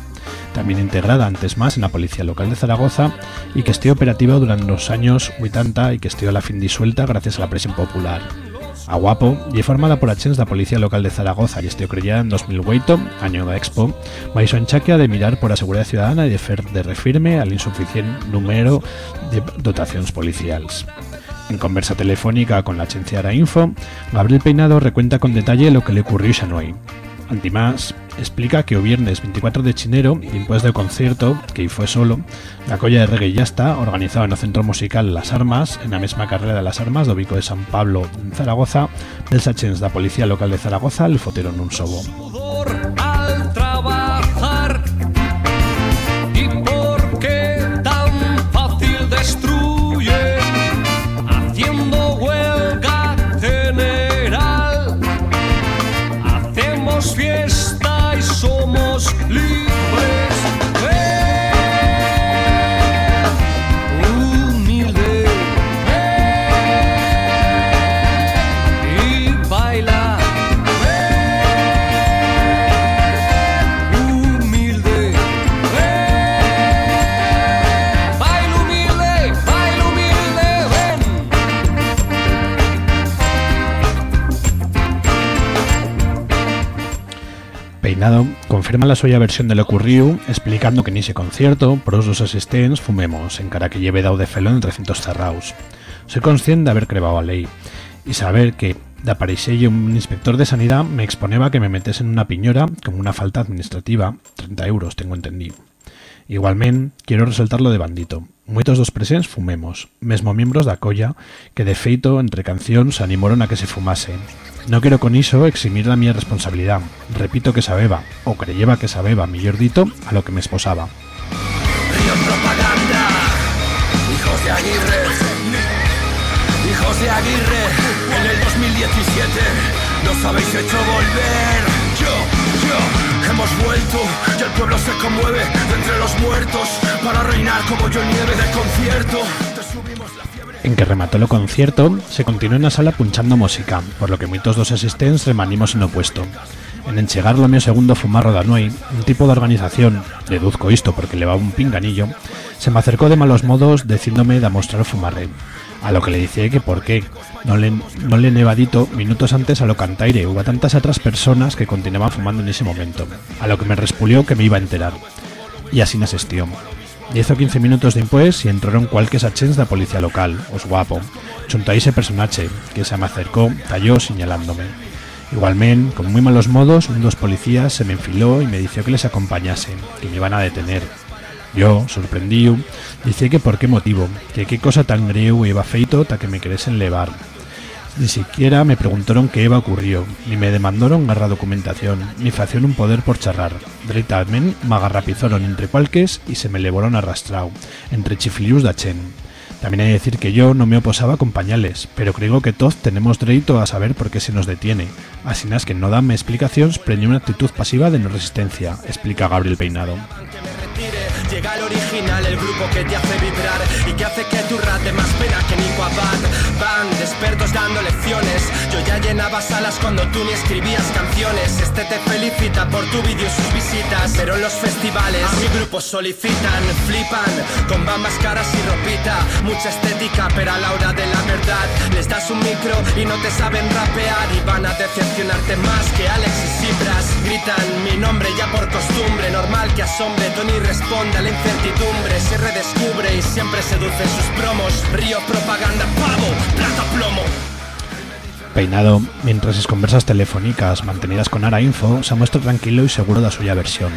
también integrada antes más en la Policía Local de Zaragoza y que esté operativa durante los años 80 y que esté a la fin disuelta gracias a la presión popular. A Guapo y formada por agents da Policía Local de Zaragoza y estiu creada en 2008, año da Expo, baixo enchaquea de mirar por a seguridad ciudadana y de fer de refirme al insuficiente número de dotacións policials. En conversa telefónica con la agencia Ara Info, Gabriel Peinado recuenta con detalle lo que le ocurrió a Xanoi. Antimás explica que o viernes 24 de chinero, después del concierto, que fue solo, la colla de reggae organizada en el Centro Musical Las Armas, en la misma carrera de Las Armas, do de San Pablo, en Zaragoza, dels agents da Policía Local de Zaragoza le foteron un sobo. Confirma la suya versión de lo ocurrido, explicando que en ese concierto, pros dos asistentes, fumemos, en cara que lleve dado de felo en recintos cerrados. Soy consciente de haber crevado a ley y saber que de apareixer un inspector de sanidad me exponeba que me metes en una piñora como una falta administrativa, 30 euros tengo entendido. Igualmente, quiero resaltar lo de Bandito. Muchos dos presentes fumemos, mesmo miembros da colla que de feito entre cancións animaron a que se fumase. No quiero con iso eximir la mi responsabilidad. Repito que sabeba, o creyeba que sabeba, millor dito, a lo que me esposaba. Río propaganda, hijos de Aguirre, hijos de Aguirre, en el 2017 nos habéis hecho volver. Yo, yo, En que remató el concierto, se continuó en la sala punchando música, por lo que muchos dos asistentes remanimos en opuesto. En enchegar lo mío segundo fumarro da Nuey, un tipo de organización, deduzco esto porque le va un pinganillo, se me acercó de malos modos diciéndome de mostrar fumarre. A lo que le dije que por qué. No le, no le nevadito minutos antes a lo cantaire. Hubo tantas otras personas que continuaban fumando en ese momento. A lo que me respulió que me iba a enterar. Y así me asistió. 10 o 15 minutos después y entraron cualquier achens de policía local, os guapo, junto a ese personaje que se me acercó, talló señalándome. Igualmente, con muy malos modos, un dos policías se me enfiló y me dijo que les acompañase, que me iban a detener. Yo, sorprendido, dije que por qué motivo, que qué cosa tan greu iba feito ta que me queresen levar. Ni siquiera me preguntaron qué iba ocurrido, ni me demandaron garra documentación, ni facieron un poder por charrar. Directamente me agarrapizaron entre cualques y se me levaron arrastrado, entre chiflius da chen. También hay que decir que yo no me oposaba con pañales, pero creo que todos tenemos derecho a saber por qué se nos detiene. Así es que no danme explicaciones, prende una actitud pasiva de no resistencia, explica Gabriel Peinado. Abad. Van de expertos dando lecciones. Yo ya llenaba salas cuando tú ni escribías canciones. Este te felicita por tu vídeo y sus visitas. Pero en los festivales a mi grupo solicitan, flipan con bambas, caras y ropita. Mucha estética, pero a la hora de la verdad les das un micro y no te saben rapear y van a decepcionarte más que Alex y Cipras. Gritan mi nombre ya por costumbre, normal que asombre. Tony responde a la incertidumbre, se redescubre y siempre seduce sus promos. Río propaganda, Peinado, mientras sus conversas telefónicas mantenidas con Ara Info, se muestra tranquilo y seguro de suya versión.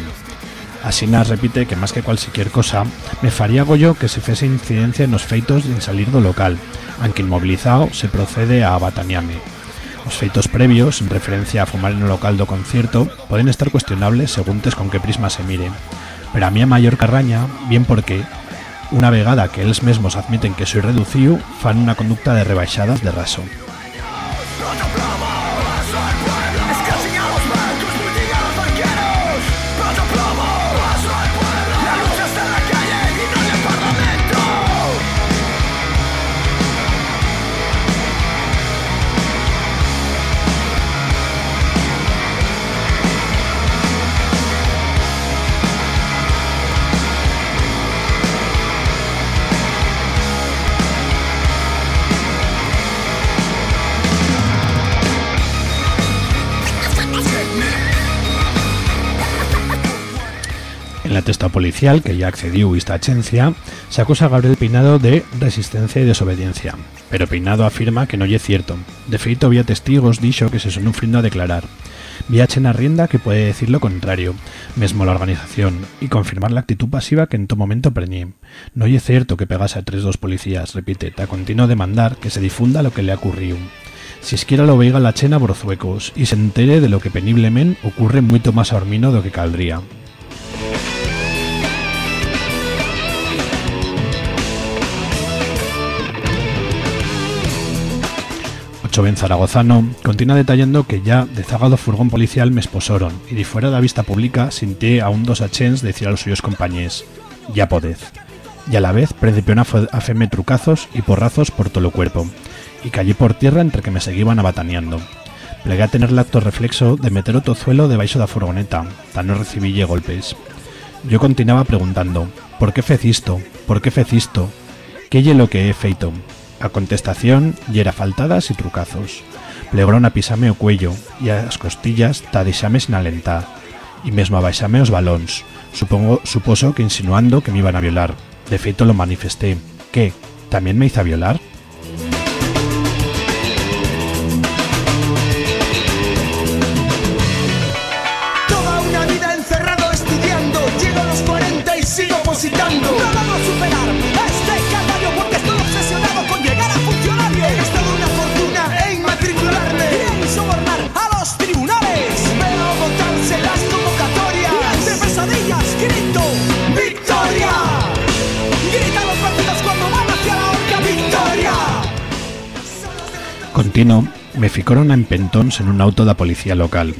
Asinas repite que más que cualquier cosa, me faría yo que se fese incidencia en los feitos en salir do local, aunque inmovilizado se procede a abataniame. Los feitos previos, en referencia a fumar en el local do concierto, pueden estar cuestionables según con qué prisma se mire. Pero a mí a mayor carraña, bien porque, una vegada que ellos mismos admiten que soy reducido, fan una conducta de rebaixadas de raso. La testa policial, que ya accedió a esta agencia, se acusa a Gabriel Peinado de resistencia y desobediencia. Pero Peinado afirma que no es cierto. De feito, había testigos dicho que se son a declarar. Viachen a rienda que puede decir lo contrario, mesmo la organización, y confirmar la actitud pasiva que en todo momento preñé. No es cierto que pegase a tres dos policías, repite, ta continuo demandar que se difunda lo que le ha ocurrido. Si esquiera lo veiga la chena brozuecos y se entere de lo que peniblemente ocurre mucho más a Ormino do que caldría. Choven Zaragozano continúa detallando que ya de zagado furgón policial me esposaron y de fuera de la vista pública sintié a un dos achens decir a los suyos compañeros ya podez. Y a la vez principió a hacerme trucazos y porrazos por todo el cuerpo y caí por tierra entre que me seguían abataneando. Plegué a tener el acto reflexo de meter otro zuelo debaixo da furgoneta, tan no recibille golpes. Yo continuaba preguntando, ¿por qué fecisto? ¿Por qué fecisto? ¿Qué ye lo que he feito? A contestación yera faltadas y trucazos. Plegaron a pisame o cuello y a las costillas ta deixame sin alentar. y mesmo abaixame os balóns. Supongo, suposo que insinuando que me iban a violar. De feito lo manifesté. ¿Qué? ¿También me hizo violar? Me ficaron a empentóns en un auto da policía local.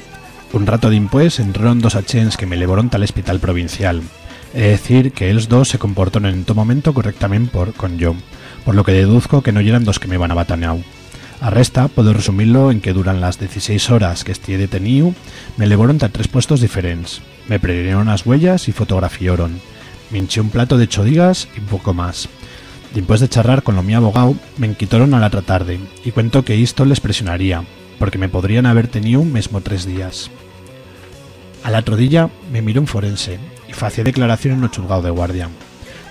Un rato dimpués entraron dos achens que me levaron tal hospital provincial. É decir, que els dos se comportaron en todo momento correctamente por, con yo, por lo que deduzco que no eran dos que me van a bataneau. A resta, puedo resumirlo en que duran las 16 horas que estuve detenido, me levaron a tres puestos diferentes. Me prendieron las huellas y fotografiaron. Me hinché un plato de chodigas y poco más. Después de charlar con lo mi abogado, me quitaron a la otra tarde y cuento que esto les presionaría, porque me podrían haber tenido mesmo tres días. A la trodilla me miró un forense y facía declaración en el juzgado de guardia.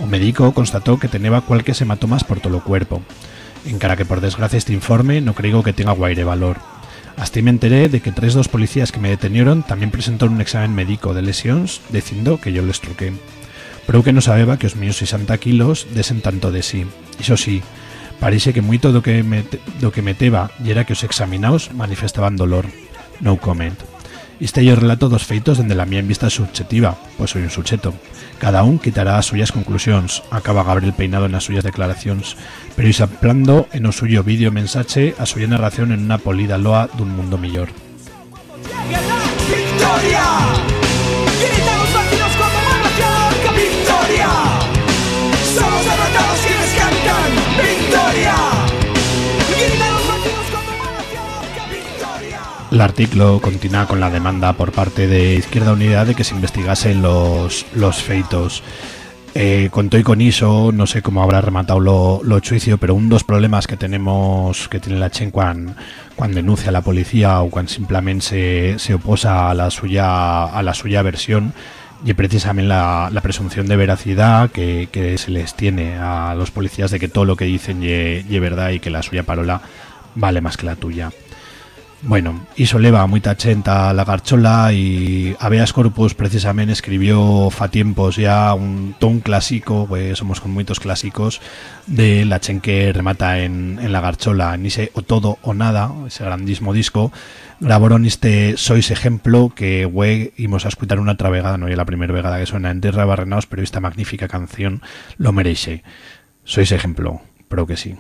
Un médico constató que tenía cualquier hematomas por todo el cuerpo. Encara que por desgracia este informe no creo que tenga guaire valor. Hasta me enteré de que tres dos policías que me detenieron también presentaron un examen médico de lesiones diciendo que yo les truqué. Pero que no sabía que os míos 60 kilos desen tanto de sí. Eso sí, parece que mucho do que me, do que meteba y era que os examinaos manifestaban dolor. No comment. Este yo relato dos feitos donde la mía en vista subjetiva, pues soy un sujeto. Cada un quitará as suyas conclusiones, acaba Gabriel Peinado en las suyas declaraciones, pero isaplando en o suyo vídeo mensaje a suya narración en una polida loa dun mundo millor. ¡Victoria! El artículo continúa con la demanda por parte de Izquierda Unidad de que se investigasen los, los feitos. Eh, contó y con iso, no sé cómo habrá rematado lo, lo juicio, pero un dos problemas que tenemos, que tiene la Chen cuando, cuando denuncia a la policía o cuando simplemente se, se oposa a la suya, a la suya versión, y precisamente la, la presunción de veracidad que, que se les tiene a los policías de que todo lo que dicen ye verdad y que la suya parola vale más que la tuya. Bueno, iso leva moita chenta la garchola y Habeas Corpus precisamente escribió fa tiempos ya un ton clásico, pues somos con muchos clásicos, de la chen que remata en, la garchola, en ese o todo o nada, ese grandísimo disco, grabaron este Sois Ejemplo, que güey, íbamos a escuchar una otra vegada, no es la primera vegada que suena en Tierra Barrenaos, pero esta magnífica canción lo merece. Sois Ejemplo, pero que sí.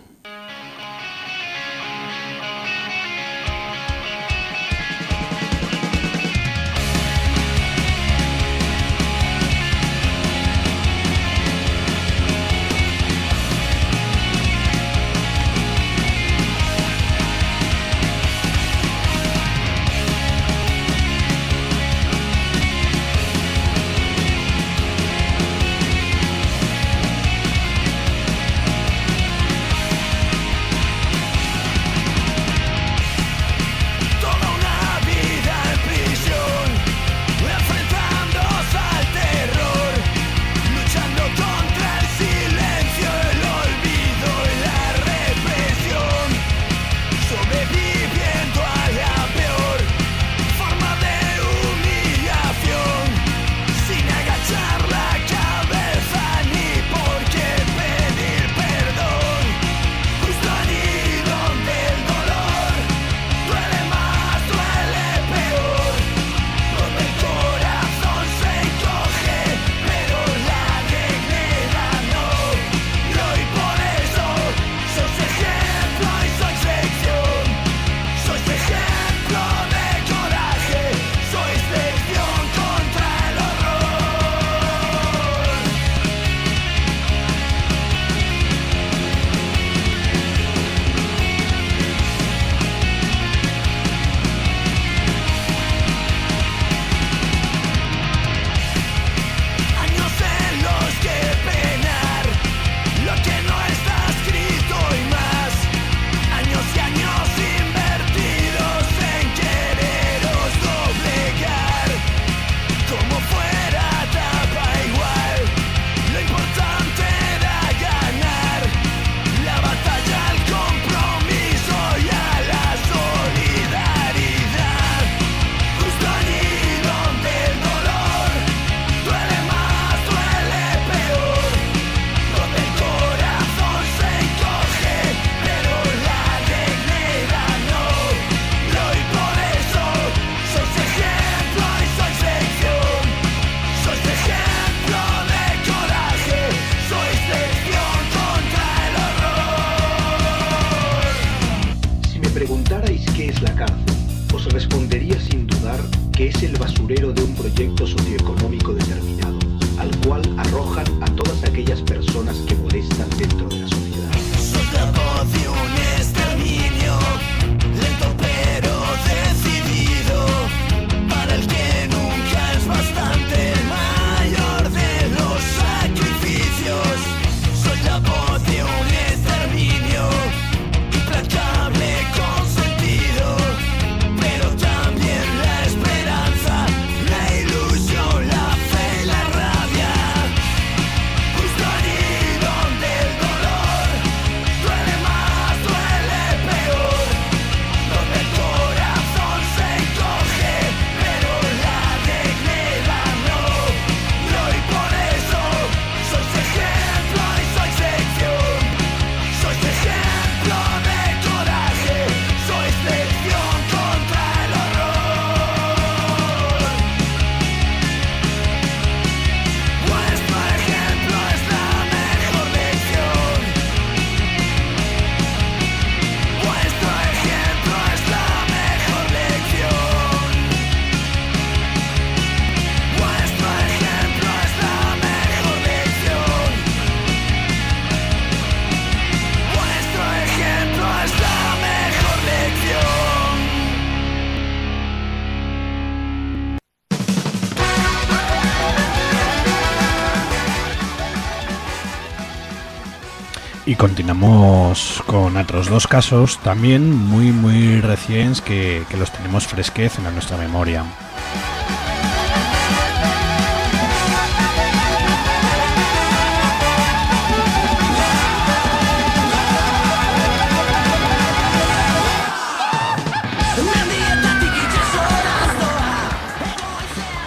Continuamos con otros dos casos, también muy muy recientes que, que los tenemos fresquez en nuestra memoria.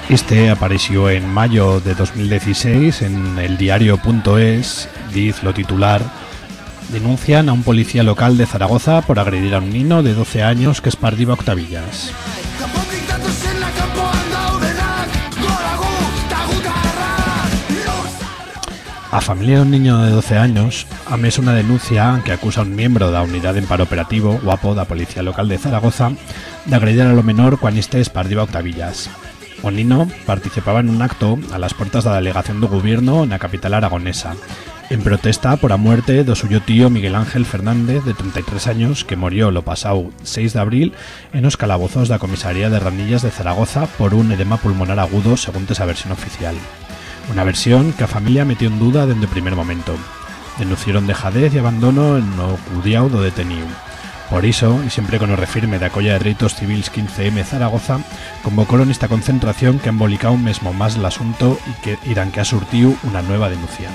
Este apareció en mayo de 2016 en el diario.es, dice lo titular, denuncian a un policía local de Zaragoza por agredir a un niño de 12 años que espardiba octavillas. A familia de un niño de 12 años, ames una denuncia que acusa a un miembro de la unidad de emparo operativo, guapo, de la policía local de Zaragoza, de agredir a lo menor cuando este espardiba octavillas. O nino participaba en un acto a las puertas de la delegación de gobierno en la capital aragonesa, en protesta por la muerte de suyo tío Miguel Ángel Fernández, de 33 años, que murió lo pasado 6 de abril en los calabozos de la comisaría de Ranillas de Zaragoza por un edema pulmonar agudo, según esa versión oficial. Una versión que a familia metió en duda desde el primer momento. Denunciaron dejadez y abandono en lo cudiao do detenido. Por eso, y siempre con el refirme de Acolla de Derechos Civils 15M Zaragoza, convocaron esta concentración que un mesmo más el asunto y que irán que ha surtido una nueva denuncia.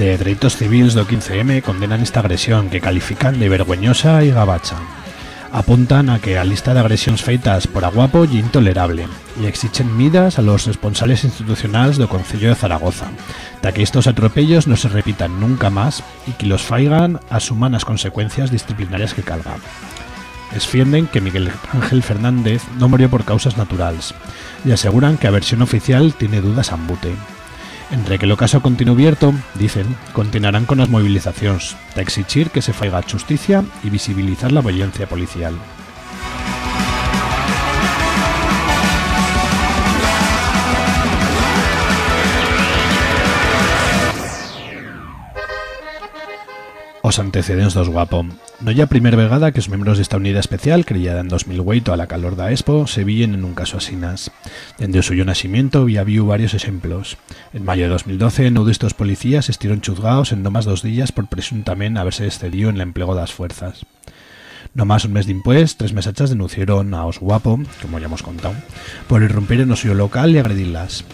Desde Derechos Civils do 15M condenan esta agresión que califican de vergüenyosa y gabacha. Apuntan a que la lista de agresiones feitas por Aguapo y intolerable y exigen medidas a los responsables institucionales do Concello de Zaragoza, para que estos atropellos no se repitan nunca más y que los faigan asuman las consecuencias disciplinarias que calgan. Defienden que Miguel Ángel Fernández no murió por causas naturales y aseguran que la versión oficial tiene dudas ambute. Entre que lo caso continúe abierto, dicen, continuarán con las movilizaciones, de exigir que se faiga justicia y visibilizar la violencia policial. Os antecedentes dos guapo. No ya primer vegada que os miembros de esta unidad especial, creada en 2008 a la calor da Expo, se villen en un caso asinas. Dende o suyo nacimiento ya viu varios ejemplos. En mayo de 2012, uno de estos policías estieron chuzgados en no más dos días por presuntamente haberse excedido en el empleo de las fuerzas. No más un mes después, tres mesachas denunciaron a Os Guapo, como ya hemos contado, por irrumpir en suyo local y agredirlas.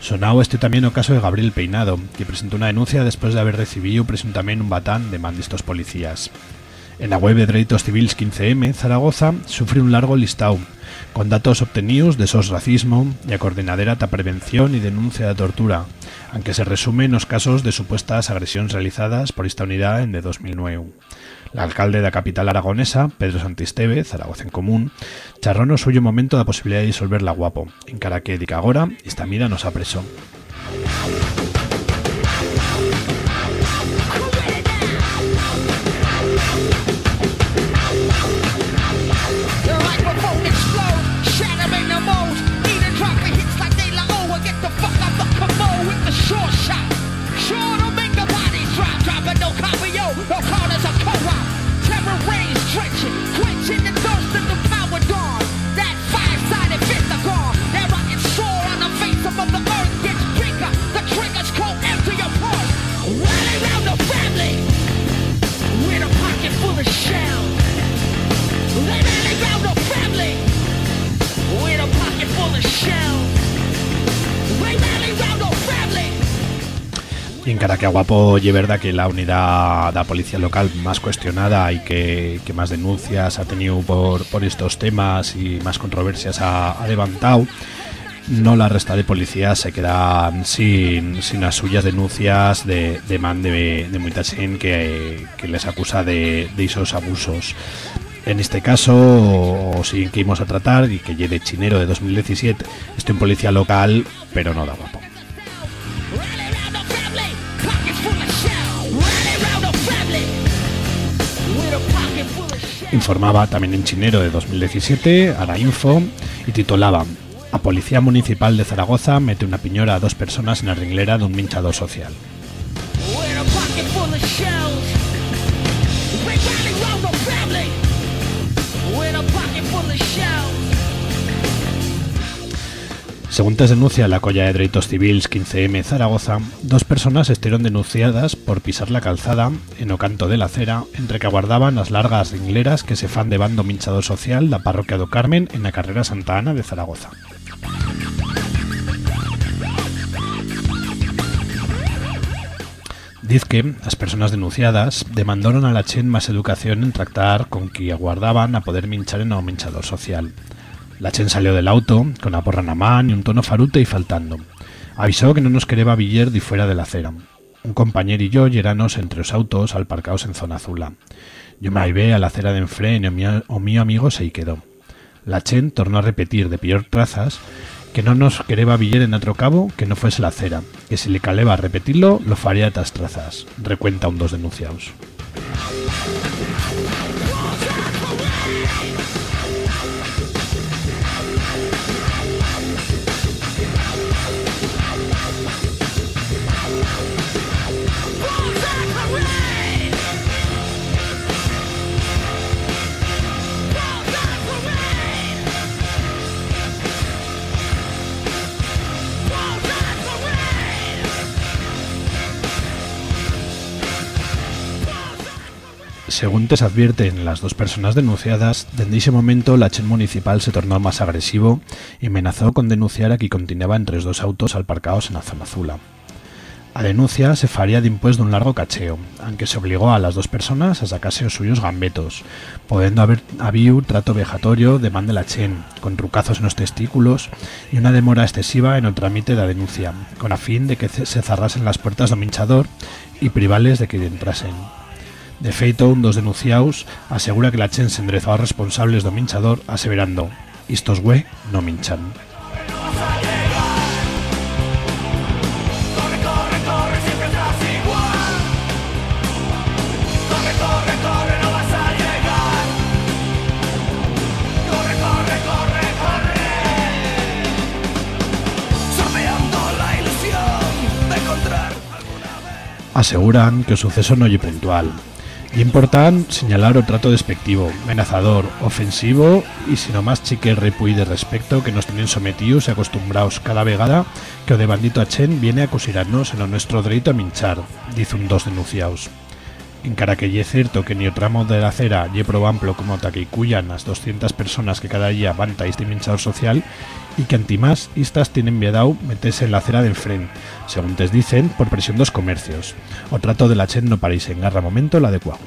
Sonao este también o caso de Gabriel Peinado, que presentó una denuncia después de haber recibido presuntamente un batán de man de estos policías. En la web de Delitos Civils 15M, Zaragoza sufre un largo listado, con datos obtenidos de SOS Racismo y a Coordinadera ta Prevención y Denuncia de Tortura, aunque se resumen los casos de supuestas agresiones realizadas por esta unidad en de 2009. El alcalde de la capital aragonesa, Pedro Santisteve, Zaragoza en Común, charró no suyo momento la posibilidad de disolver la guapo, en cara que agora esta mida nos apresó. Y en cara que a guapo, es verdad que la unidad de la policía local más cuestionada y que, más denuncias ha tenido por, estos temas y más controversias ha, levantado, no la resta de policías se quedan sin, sin las suyas denuncias de, de man de, de que, les acusa de, esos abusos. En este caso, o sí que íbamos a tratar, y que lleve chinero de 2017, estoy en policía local, pero no da guapo. Informaba también en Chinero de 2017, a la Info, y titulaba A Policía Municipal de Zaragoza mete una piñora a dos personas en la ringlera de un minchador social. Según denuncia la colla de Delitos Civils 15M Zaragoza, dos personas estuvieron denunciadas por pisar la calzada en Ocanto de la Acera entre que aguardaban las largas ringleras que se fan de bando minchador social la parroquia do Carmen en la carrera Santa Ana de Zaragoza. Diz que las personas denunciadas demandaron a la Chen más educación en tractar con que aguardaban a poder minchar en el minchador social. La Chen salió del auto, con la porra en la mano y un tono farute y faltando. Avisó que no nos quería biller de fuera de la acera. Un compañero y yo lleranos entre los autos alparcaos en zona azula. Yo me aivé a la acera de enfrente y o mi, o mi amigo se ahí quedó. La Chen tornó a repetir de peor trazas que no nos quereba biller en otro cabo que no fuese la acera, que si le caleba a repetirlo, lo faría de tas trazas, recuenta un dos denunciados. Según te advierten las dos personas denunciadas, desde ese momento la Chen municipal se tornó más agresivo y amenazó con denunciar a que continuaba entre los dos autos alparcados en la zona azula. A denuncia se faría de impuesto un largo cacheo, aunque se obligó a las dos personas a sacarse los suyos gambetos, pudiendo haber habido trato vejatorio de man de la Chen, con trucazos en los testículos y una demora excesiva en el trámite de la denuncia, con a fin de que se cerrasen las puertas do minchador y privales de que entrasen. De feito, un dos denunciados asegura que la Chen se enderezó a responsables do minchador aseverando «Estos güey no minchan». Aseguran que el suceso no lle puntual. Y importan señalar o trato despectivo, amenazador, ofensivo y sino más chique repuy de respecto que nos tienen sometidos y acostumbrados cada vegada que o de bandito a Chen viene a acusarnos en nuestro derecho a minchar, dice un dos denunciados. En cara que ye cierto que ni o tramo de la acera ye pro amplo como taquicuyan las 200 personas que cada día van a este minchador social y que antimás estas tienen viedao meterse en la acera de enfrente, según te dicen, por presión dos comercios. O trato de la Chen no paréis en garra momento el adecuado.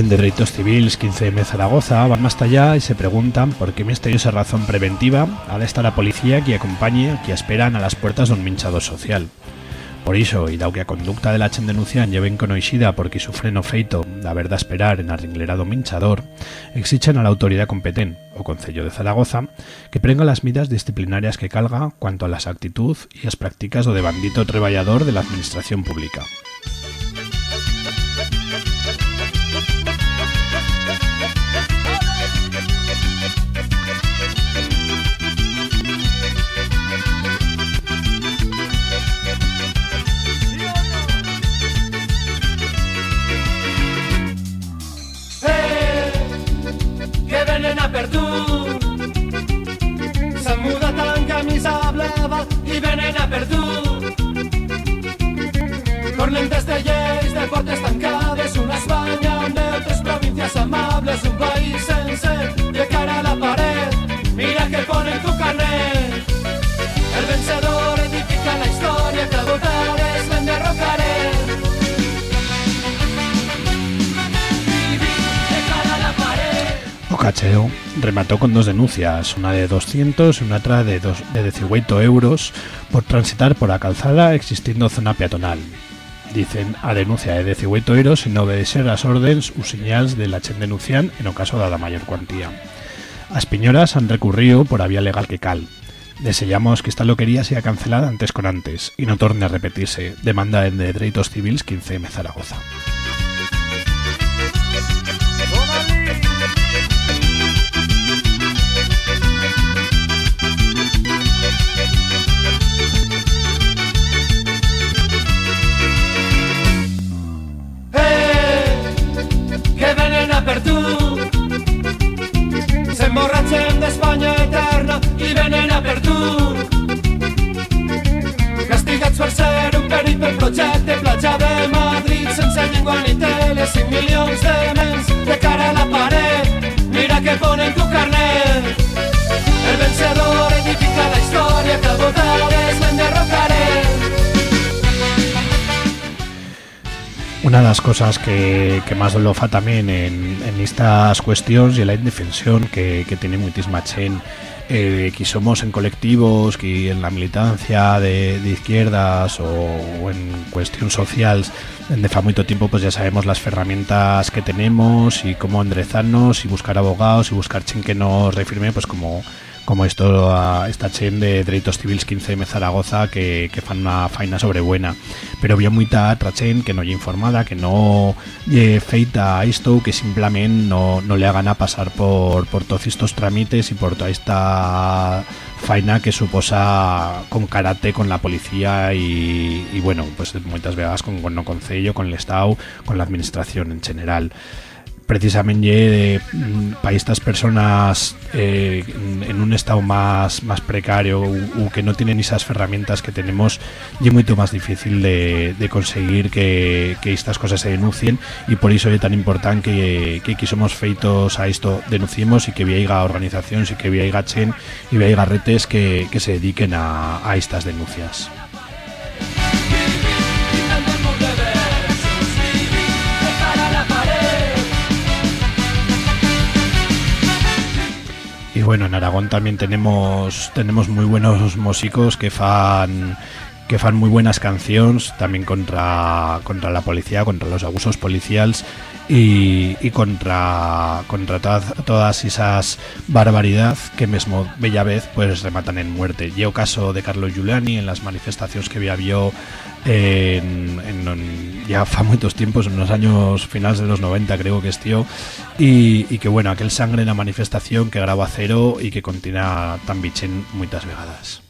Dende Dereitos Civils 15M Zaragoza van más allá y se preguntan por qué misteriosa razón preventiva ha de estar a policía que acompañe que esperan a las puertas de un minchado social. Por iso, e dado que a conducta de la chen denuncian lle ben conoixida porque sufren o feito da verda esperar en a ringlerado minchador, exigen a la autoridade competente, o Concello de Zaragoza, que prenga las medidas disciplinarias que calga cuanto a las actitud e as prácticas do de bandito treballador de la administración pública. Cacheo remató con dos denuncias, una de 200 y una otra de, dos, de 18 euros por transitar por la calzada existiendo zona peatonal. Dicen a denuncia de 18 euros sin obedecer las órdenes u señales de la chen denuncian en o caso dada mayor cuantía. As piñoras han recurrido por a vía legal que cal. Deseamos que esta loquería sea cancelada antes con antes y no torne a repetirse. Demanda de Dereitos Civils 15M Zaragoza. Per ser un perill projecte, platja de Madrid, sense llengua ni tele, 5 milions de nens de cara a la paret. Mira que ponen tu carnet. El vencedor edifica la història que votares, l'enderrocaré. Una de las cosas que, que más lo fa también en, en estas cuestiones y la indefensión que, que tiene muchísima chen eh, que somos en colectivos, que en la militancia de, izquierdas o, en cuestión social de mucho tiempo pues ya sabemos las herramientas que tenemos y cómo enderezarnos y buscar abogados y buscar chen que nos refirme pues como como esto esta chen de Dereitos Civils 15M Zaragoza que, que fan una faina sobrebuena pero había mucha otra chen que no lle informada que no lle feita a esto que simplemente no, no le hagan a pasar por, por todos estos trámites y por toda esta faina que suposa con karate con la policía y, y bueno, pues muchas veces con, con no concello, con el Estado, con la administración en general precisamente mm, para estas personas eh, en- un estado más, más precario o, que no tienen esas herramientas que tenemos es mucho más difícil de, conseguir que, estas cosas se denuncien y por eso es tan importante que, que somos feitos a esto denunciemos y que haya organizaciones y que haya chen y haya redes que, que se dediquen a estas denuncias. Bueno, en Aragón también tenemos tenemos muy buenos músicos que fan que fan muy buenas canciones también contra contra la policía, contra los abusos policiales y, y contra contra todas, esas barbaridades que mismo bella vez pues rematan en muerte. Llevo caso de Carlos Giuliani en las manifestaciones que había vio en- en- ya fa muchos tiempos, en los años finales de los 90 creo que estió, y, y que bueno, aquel sangre en la manifestación que graba cero y que continúa tan bichen muchas vegadas.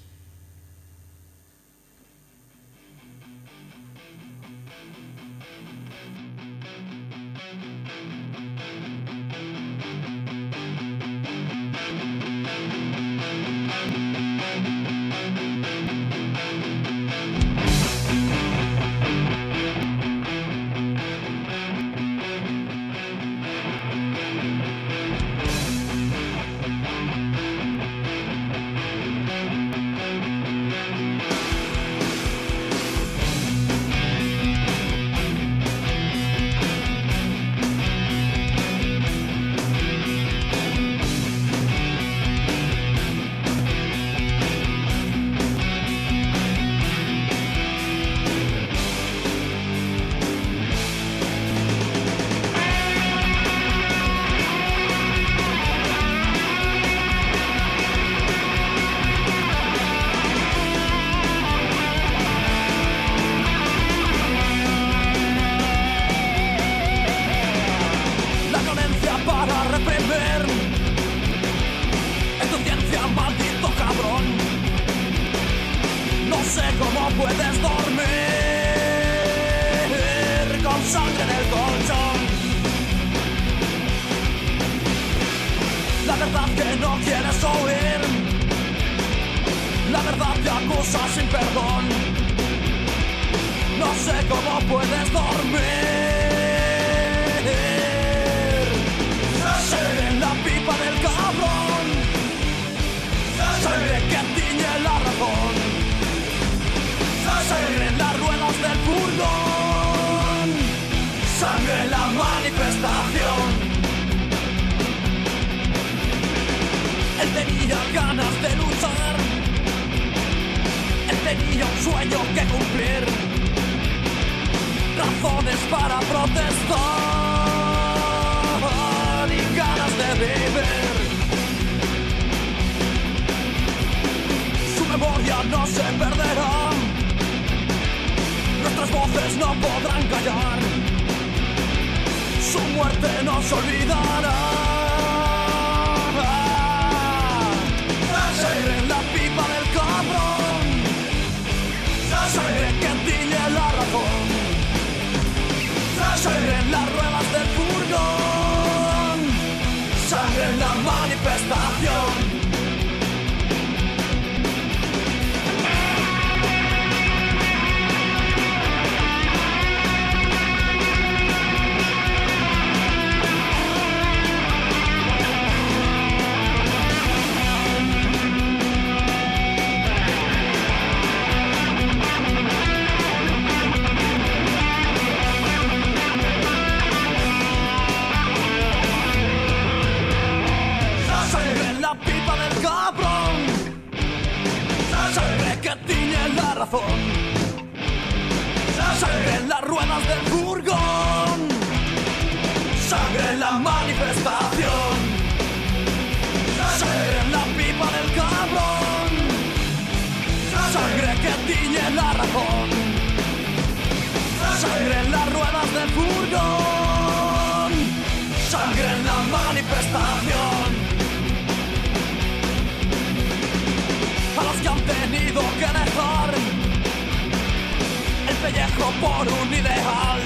Por un ideal,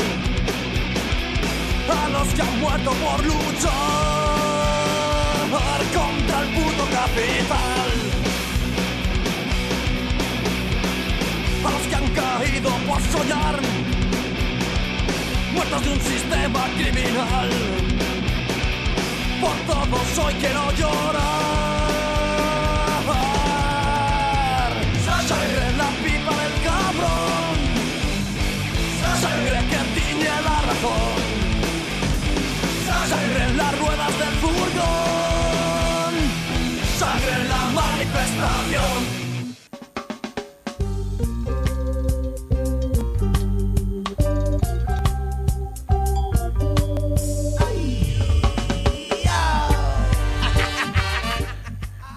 a los que han muerto por luchar contra el puto capital, a los que han caído por soñar, muertos de un sistema criminal, por todos hoy quiero llorar. Furgón. Sangre en la manifestación.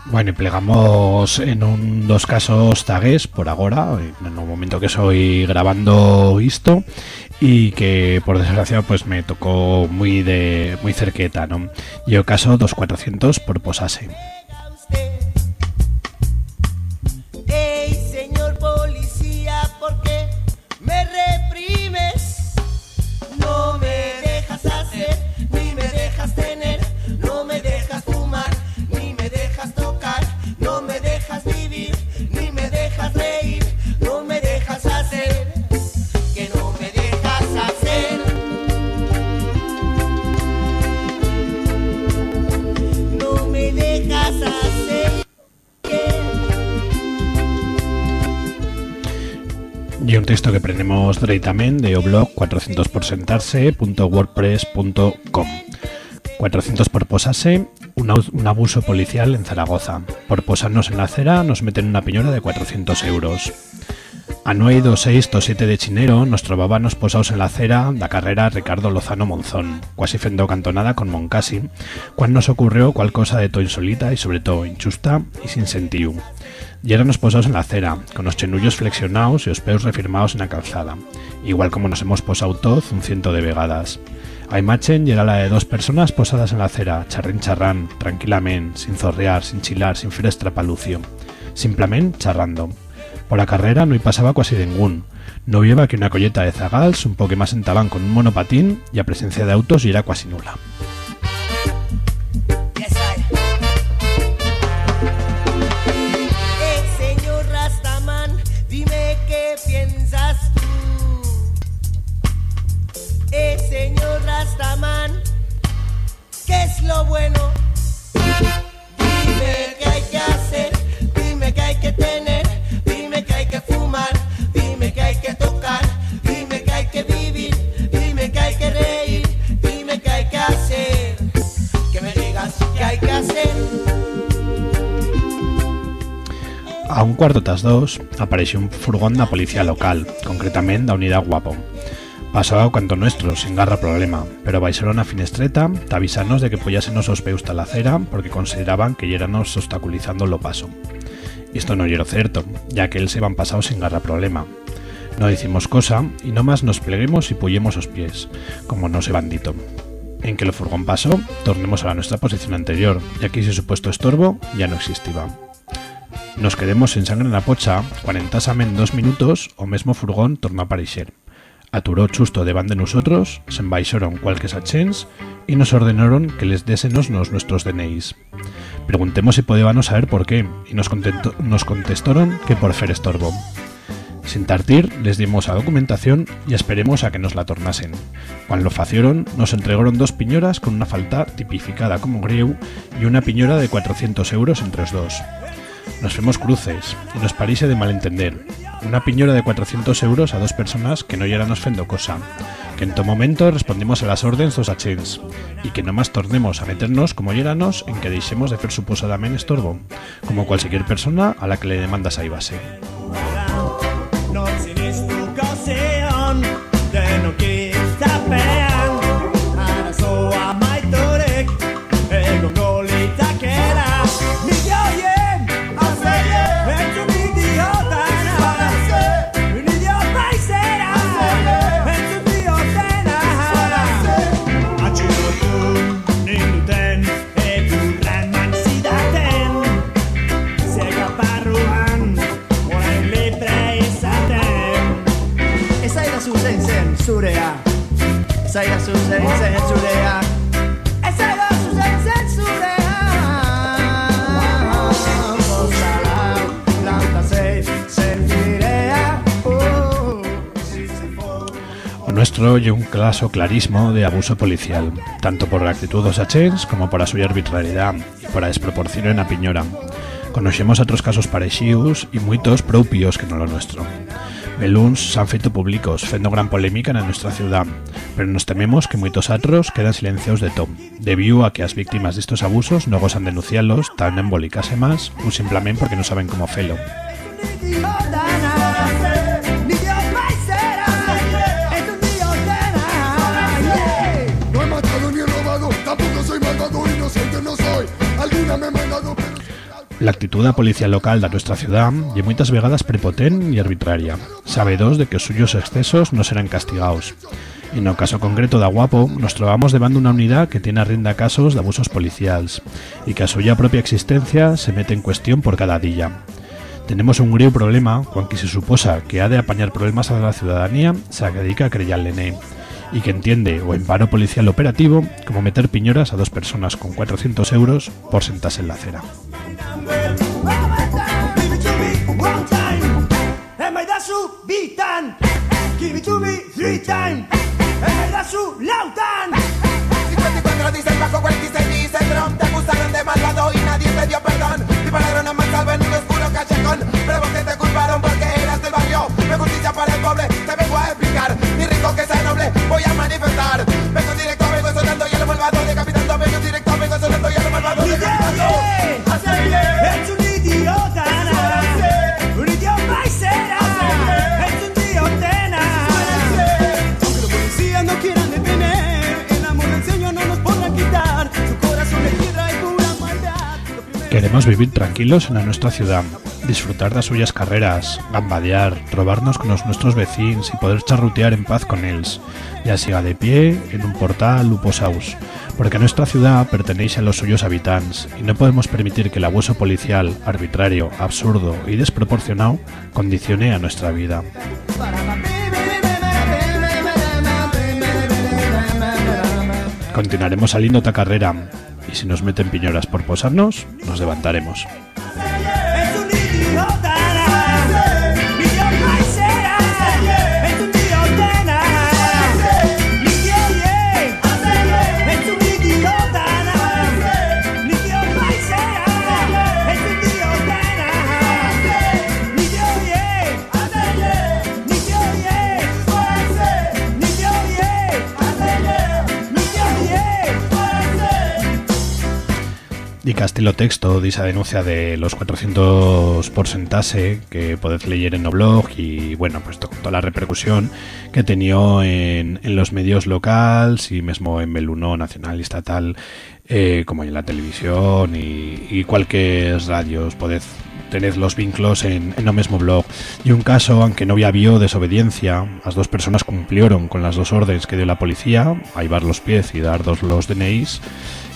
Bueno, plegamos en un dos casos tagues por ahora, en el momento que soy grabando esto y que por desgracia pues me tocó muy de muy cerqueta, ¿no? Yo caso 2400 por posase. Prendemos directamente de oblog 400porsentarse.wordpress.com 400 por posarse, un, un abuso policial en Zaragoza. Por posarnos en la acera nos meten una piñora de 400 euros. A 9 do 6 do 7 de chinero nos trobábamos posados en la acera da carrera Ricardo Lozano Monzón, cuasi fendo cantonada con Moncasi, cuando nos ocurrió cual cosa de to insólita y sobre todo injusta y sin sentido. Y éramos posados en la acera, con los chenullos flexionados y los peus refirmados en la calzada, igual como nos hemos posado todos un ciento de vegadas. A imagen era la de dos personas posadas en la acera, charrín charrán, tranquilamente, sin zorrear, sin chilar, sin fer estrapalucio. Simplemente charrando. Por la carrera no y pasaba casi ningún. No lleva que una colleta de zagals, un poco más entaban con un monopatín y a presencia de autos era casi nula. Eh, señor A un cuarto tras dos apareció un furgón de la policía local, concretamente la unidad Guapo. Pasaba cuanto nuestro, sin garra problema, pero baixaron a finestreta te avisanos de que pollásemos os peus la acera porque consideraban que yéranos obstaculizando lo paso. Esto no era cierto, ya que él se van pasado sin garra problema. No hicimos cosa y nomás nos pleguemos y puyemos os pies, como no se bandito. En que el furgón pasó, tornemos a nuestra posición anterior, ya que ese supuesto estorbo ya no existía. Nos quedemos sin sangre en la pocha, en dos minutos o mesmo furgón tornó a aparecer. Aturó chusto deban de nosotros, se embaixaron cualques achens y nos ordenaron que les désenos nos nuestros DNIs. Preguntemos si podíamos saber por qué y nos, contestaron que por fer estorbo. Sin tartir, les dimos a documentación y esperemos a que nos la tornasen. Cuando lo facieron, nos entregaron dos piñoras con una falta tipificada como grieu y una piñora de 400 euros entre los dos. Nos fuimos cruces y nos parece de malentender. Una piñora de 400 euros a dos personas que no nos fendo cosa. Que en todo momento respondimos a las órdenes dos achens y que nomás tornemos a meternos como yéranos en que deixemos de fer suposadamente estorbo, como cualquier persona a la que le demandas ahí base. No zurea nuestro y un caso clarismo de abuso policial, tanto por la actitud dos achens como por la suya arbitrariedad y por la desproporción en la piñora. Conocemos otros casos parecidos y muchos propios que no lo nuestro. Beluns se han feito públicos, fendo gran polémica en nuestra ciudad, pero nos tememos que muchos otros quedan silenciados de todo, debido a que las víctimas de estos abusos no gozan denunciarlos, tan embolicase más, o simplemente porque no saben cómo felo. No. Alguna me ha mandado, La actitud da policía local de nuestra ciudad y muchas vegadas prepotente y arbitraria. Sabedos de que os suyos excesos no serán castigados. En el caso concreto de Aguapo, nos trobamos devant una unidad que tiene a rienda casos de abusos policiales y que a suya propia existencia se mete en cuestión por cada día. Tenemos un greu problema cuando se suposa que ha de apañar problemas a la ciudadanía se dedica a creyar ENE y que entiende o en paro policial operativo como meter piñoras a dos personas con 400 euros por sentarse en la acera. One time Emaidazu bitan Give it to me three times Emaidazu lautan 54 dice el bajo, 46 dice el drum Te acusaron de malvado y nadie te dio perdón Dispararon a mansalva en un oscuro callejón Pero vos que te culparon porque eras del barrio No hay justicia para el pobre, te vengo a explicar Ni rico que sea noble, voy a manifestar Queremos vivir tranquilos en nuestra ciudad, disfrutar das suyas carreras, gambadear, trobarnos con os nuestros vecinos y poder charrutear en paz con ellos, ya siga de pie, en un portal u posaus, porque nuestra ciudad pertenece a los suyos habitantes y no podemos permitir que el abuso policial, arbitrario, absurdo y desproporcionado condicione a nuestra vida. Continuaremos saliendo otra carrera y si nos meten piñoras por posarnos, nos levantaremos. Y Castelo texto de esa denuncia de los 400 porcentaje que podéis leer en el blog y bueno, pues toda la repercusión que tenido en, en los medios locales y mismo en Beluno nacional y estatal eh, como en la televisión y, y cualquier radios podéis tener los vínculos en, en el mismo blog. Y un caso, aunque no había habido desobediencia, las dos personas cumplieron con las dos órdenes que dio la policía, a llevar los pies y dar dos los DNIs,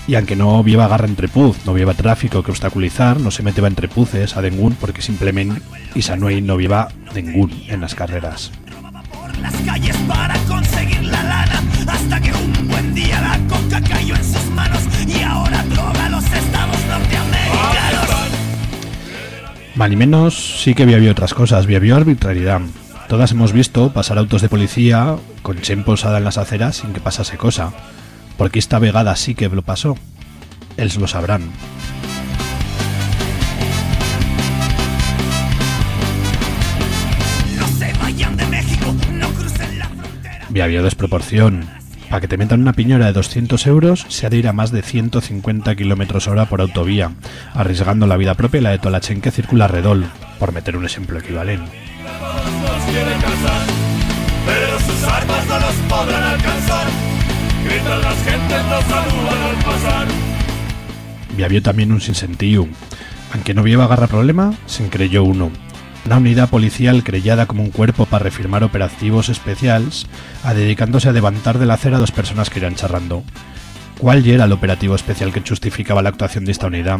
y aunque no había garra entre puz, no había tráfico que obstaculizar, no se meteba entre puces a ningún porque simplemente Isanuey no había ningún en las carreras. las calles para conseguir la lana hasta que un buen día la coca cayó en sus manos y ahora droga a los estados norteamericanos. Mal y menos sí que había otras cosas, había arbitrariedad. Todas hemos visto pasar autos de policía con chen posada en las aceras sin que pasase cosa. Porque esta vegada sí que lo pasó. Ellos lo sabrán. Había habido desproporción. Para que te metan una piñora de 200 euros, se ha de ir a más de 150 kilómetros hora por autovía, arriesgando la vida propia y la de toda la chen que circula redol, por meter un ejemplo equivalente. pero sus armas no los podrán alcanzar. Gritan las gentes. Y había también un sinsentido. Aunque no había agarra problema, se creyó uno. Una unidad policial creyada como un cuerpo para refirmar operativos especiales, a dedicándose a levantar de la acera a dos personas que iban charrando. ¿Cuál era el operativo especial que justificaba la actuación de esta unidad?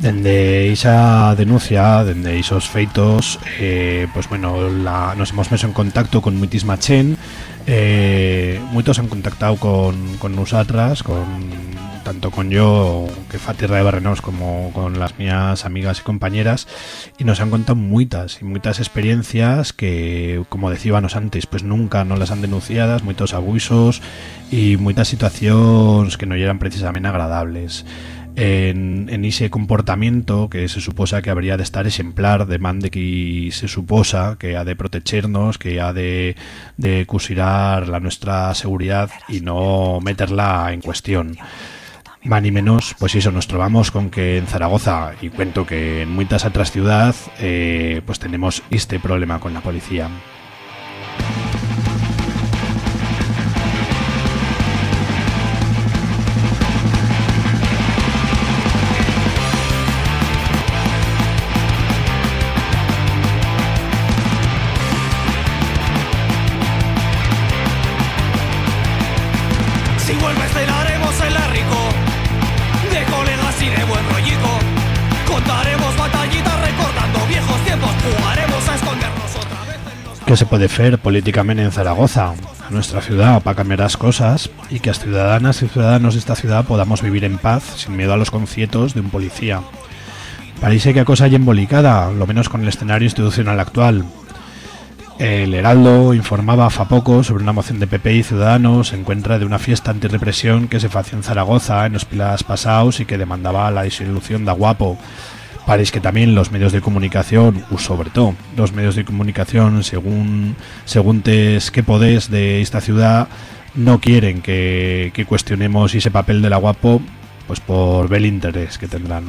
Dende esa denuncia, dende esos feitos, eh, pues bueno, nos hemos meso en contacto con Muitis Machen, eh, muchos han contactado con, con nosotras, con, tanto con yo, que fa tierra de Barrenos, como con las mías amigas y compañeras, y nos han contado muchas y muchas experiencias que, como decíamos antes, pues nunca no las han denunciadas, muchos abusos y muchas situaciones que no eran precisamente agradables en, en ese comportamiento que se suposa que habría de estar ejemplar de man de que se suposa que ha de protegernos, que ha de, de cusirar la nuestra seguridad y no meterla en cuestión. Más ni menos, pues eso, nos trovamos con que en Zaragoza, y cuento que en muchas otras ciudades, eh, pues tenemos este problema con la policía. ¿Qué se puede hacer políticamente en Zaragoza, nuestra ciudad, para cambiar las cosas y que las ciudadanas y ciudadanos de esta ciudad podamos vivir en paz sin miedo a los conciertos de un policía? Parece que a cosa hay embolicada, lo menos con el escenario institucional actual. El Heraldo informaba fa poco sobre una moción de PP y Ciudadanos en contra de una fiesta antirrepresión que se hacía en Zaragoza en los pilas pasados y que demandaba la disolución de Aguapo. Parece que también los medios de comunicación, o sobre todo los medios de comunicación, según, según tes que podés de esta ciudad, no quieren que, que cuestionemos ese papel de la guapo pues por ver el interés que tendrán.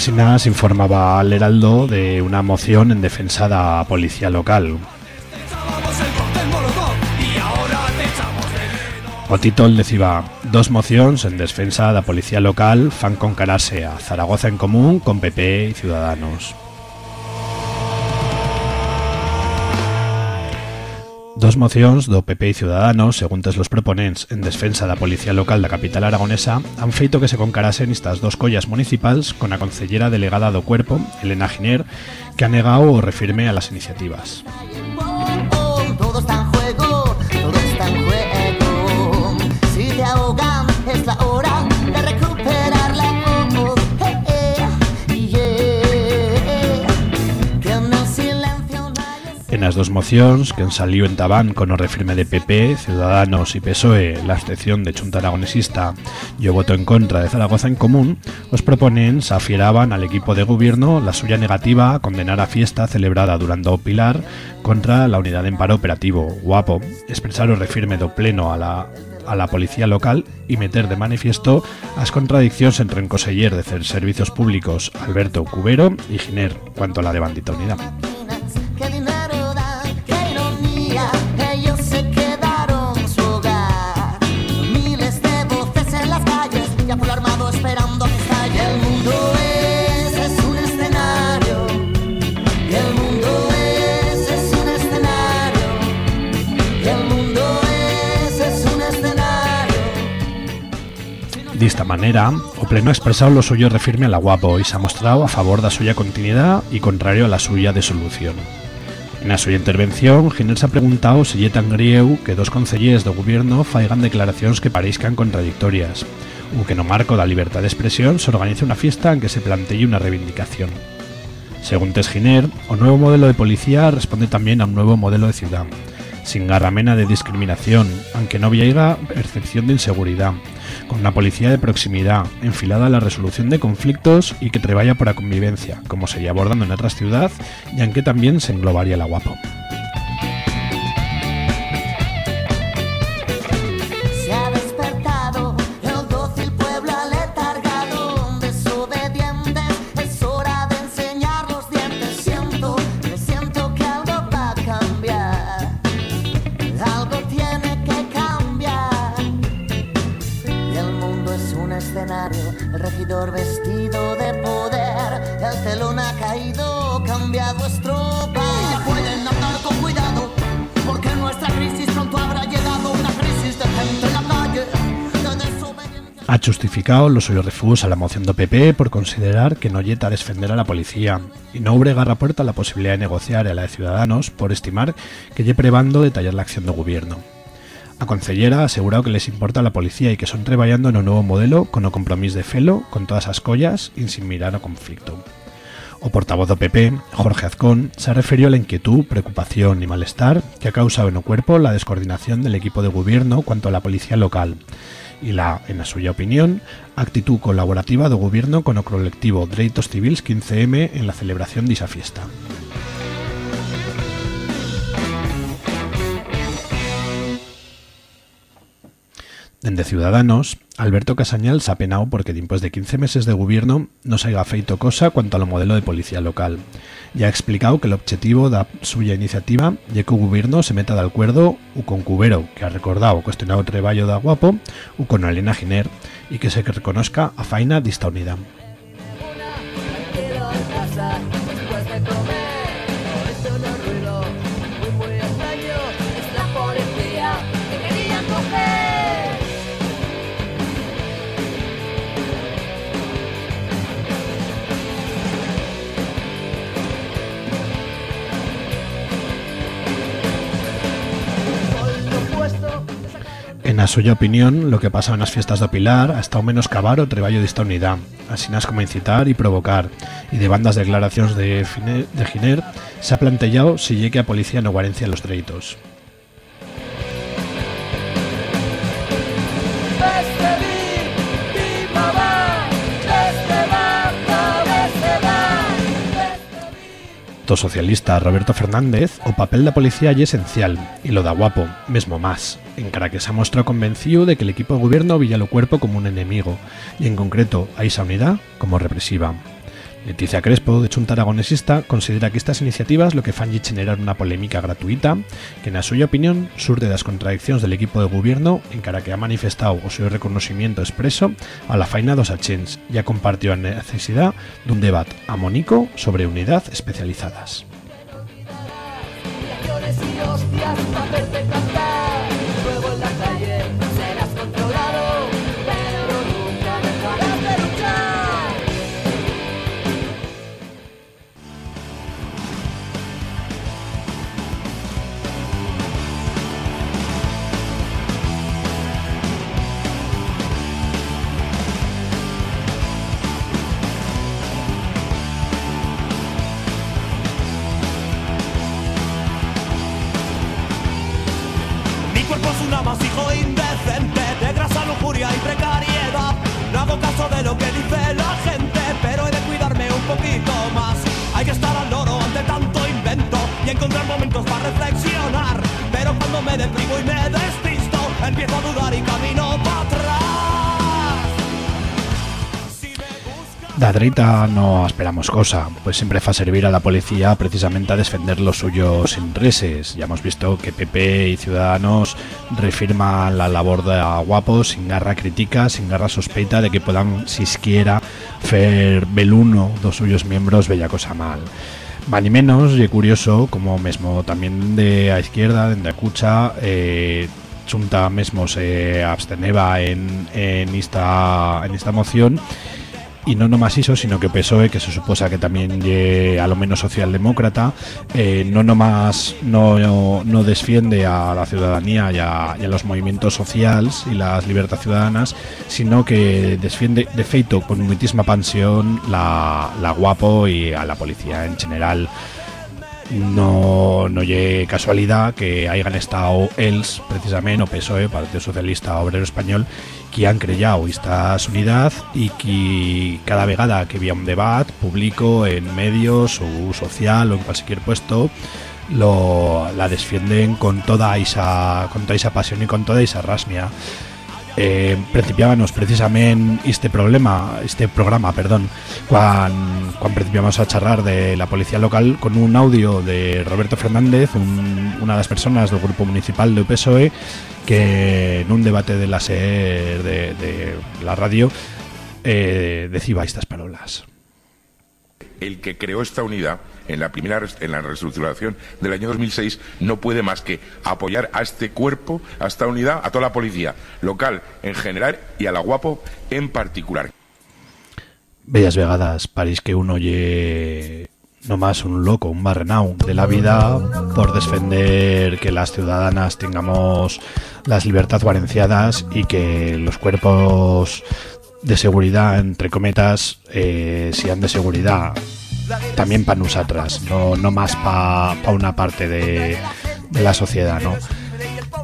Se informaba al Heraldo de una moción en defensa de la policía local. O decía dos mocións en defensa da policía local fan concararse a Zaragoza en común con PP y Ciudadanos. Dos mocións do PP e Ciudadanos, según tes los proponents en defensa da Policía Local da capital aragonesa, han feito que se concarasen estas dos collas municipals con a concellera delegada do cuerpo, Elena Giner, que ha negado o refirme a las iniciativas. En las dos mocións, que en salió en Tabán con o refirme de PP, Ciudadanos y PSOE, la abstención de Chunta Aragonesista y o voto en contra de Zaragoza en Común, os proponents afieraban al equipo de gobierno la suya negativa a condenar a fiesta celebrada durante o Pilar contra la unidad en paro operativo, guapo, expresar o refirme do pleno a la a la policía local y meter de manifiesto as contradiccións entre en conseller de Servicios Públicos Alberto Cubero y Giner cuanto a la de bandita unidad. Dista manera, o pleno ha expresado lo suyo refirme a la guapo y se ha mostrado a favor da suya continuidad y contrario a la suya desolución. En la suya intervención, Giner se ha preguntado si lle tan grieu que dos concellers do gobierno faigan declaracións que parezcan contradictorias, o que no marco da libertad de expresión se organice una fiesta en que se plantee una reivindicación. Según Tess Giner, o nuevo modelo de policía responde también a un nuevo modelo de ciudad, sin garramena de discriminación, aunque no haya percepción de inseguridad, con una policía de proximidad, enfilada a la resolución de conflictos y que treballa por la convivencia, como se abordando en otras ciudades y aunque también se englobaría la guapo. Los suyos refugos a la moción do PP por considerar que no yeta a defender a la policía y no bregar a puerta la posibilidad de negociar a la de Ciudadanos por estimar que lle prebando detallar la acción do gobierno. A concellera ha asegurado que les importa la policía y que son trabajando en un nuevo modelo con o compromiso de felo con todas as collas y sin mirar o conflicto. O portavoz do PP, Jorge Azcón, se refirió a la inquietud, preocupación y malestar que ha causado en el cuerpo la descoordinación del equipo de gobierno cuanto a la policía local y la, en la suya opinión, actitud colaborativa do gobierno con o colectivo Dreitos Civils 15M en la celebración de esa fiesta. Dende Ciudadanos, Alberto Casañal se ha penado porque después de 15 meses de gobierno no se haya feito cosa cuanto a lo modelo de policía local. Y ha explicado que el objetivo da suya iniciativa es que el gobierno se meta de acuerdo u con Cubero, que ha recordado cuestionado el treballo da Guapo, u con Elena Giner, y que se reconozca a faina dista unidad. En a suya opinión, lo que pasaba nas fiestas do Pilar ha estado menos cavar o traballo desta unidade, asinas como incitar e provocar, e de bandas declaracións de, de Giner se ha plantellado si lle que a policía no guarencia los dereitos. Socialista Roberto Fernández, o papel da policía é esencial, e lo da guapo, mesmo más, encara que se ha mostrado convencido de que el equipo de gobierno villa lo cuerpo como un enemigo, y en concreto a esa unidad como represiva. Leticia Crespo, de Chunta Aragonesista, considera que estas iniciativas lo que fan lle generar una polémica gratuita que, na súa opinión, surde das contradiccións del equipo de gobierno en cara que ha manifestado o reconocimiento expreso a la faina dos achens e ha compartido a necesidade dun debate amónico sobre unidad especializadas. Momentos para reflexionar. Pero cuando me deprimo y me despisto, empiezo a dudar y camino para atrás. Da dereita no esperamos cosa, pues siempre fa servir a la policía precisamente a defender los suyos intereses. Ya hemos visto que PP y Ciudadanos refirman la labor de Guapo sin garra crítica, sin garra sospeita de que puedan siquiera fer beluno dos suyos miembros bella cosa mal. Ni menos, y curioso, como mesmo también de a izquierda, de a cucha, eh, Chunta mesmo se absteneba en, en, esta, en esta moción y no nomás iso, sino que PSOE, que se suposa que también lle a lo menos socialdemócrata, eh, no nomás no, no, no defiende a la ciudadanía y a, los movimientos sociales y las libertades ciudadanas, sino que defiende de feito con muchísima pensión la, la guapo y a la policía en general no no lle casualidad que hayan estado els precisamente o PSOE, Partido Socialista Obrero Español que han creado esta unidad y que cada vegada que había un debate público en medios o social o en cualquier puesto lo, la defienden con toda esa con toda esa pasión y con toda esa rasmia eh, principiábamos precisamente este problema, este programa, perdón, cuando, cuando principiamos a charlar de la policía local con un audio de Roberto Fernández, un, una de las personas del grupo municipal de PSOE, que en un debate de la SER de, de la radio eh, decía estas palabras. el que creó esta unidad en la primera en la reestructuración del año 2006 no puede más que apoyar a este cuerpo, a esta unidad, a toda la policía local en general y a la Guapo en particular. Bellas vegadas, parís que uno oye nomás un loco, un barrenau de la vida por defender que las ciudadanas tengamos las libertades guarenciadas y que los cuerpos de seguridad, entre cometas, eh, sean de seguridad también para nosotras, no, no más para una parte de, de la sociedad, ¿no?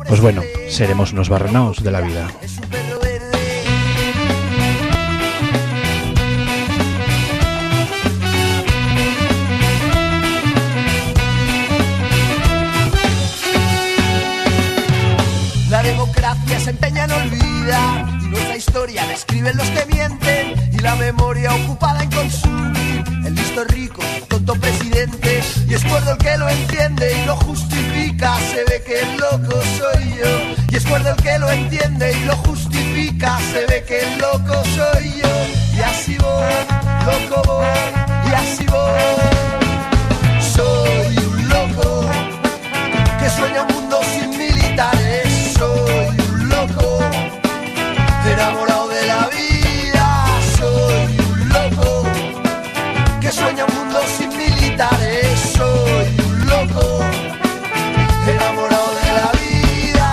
Pues bueno, seremos unos barrenaos de la vida. La democracia se empeña en olvidar y nuestra historia la escriben los que mienten y la memoria ocupada en consumir rico, tonto presidente y es cuerdo el que lo entiende y lo justifica, se ve que el loco soy yo y es cuerdo el que lo entiende y lo justifica, se ve que el loco soy yo y así voy, loco voy y así voy, soy un loco que sueña un mundo sin militares. Soy un loco, enamorado sueña un mundo sin militares. Soy un loco, enamorado de la vida.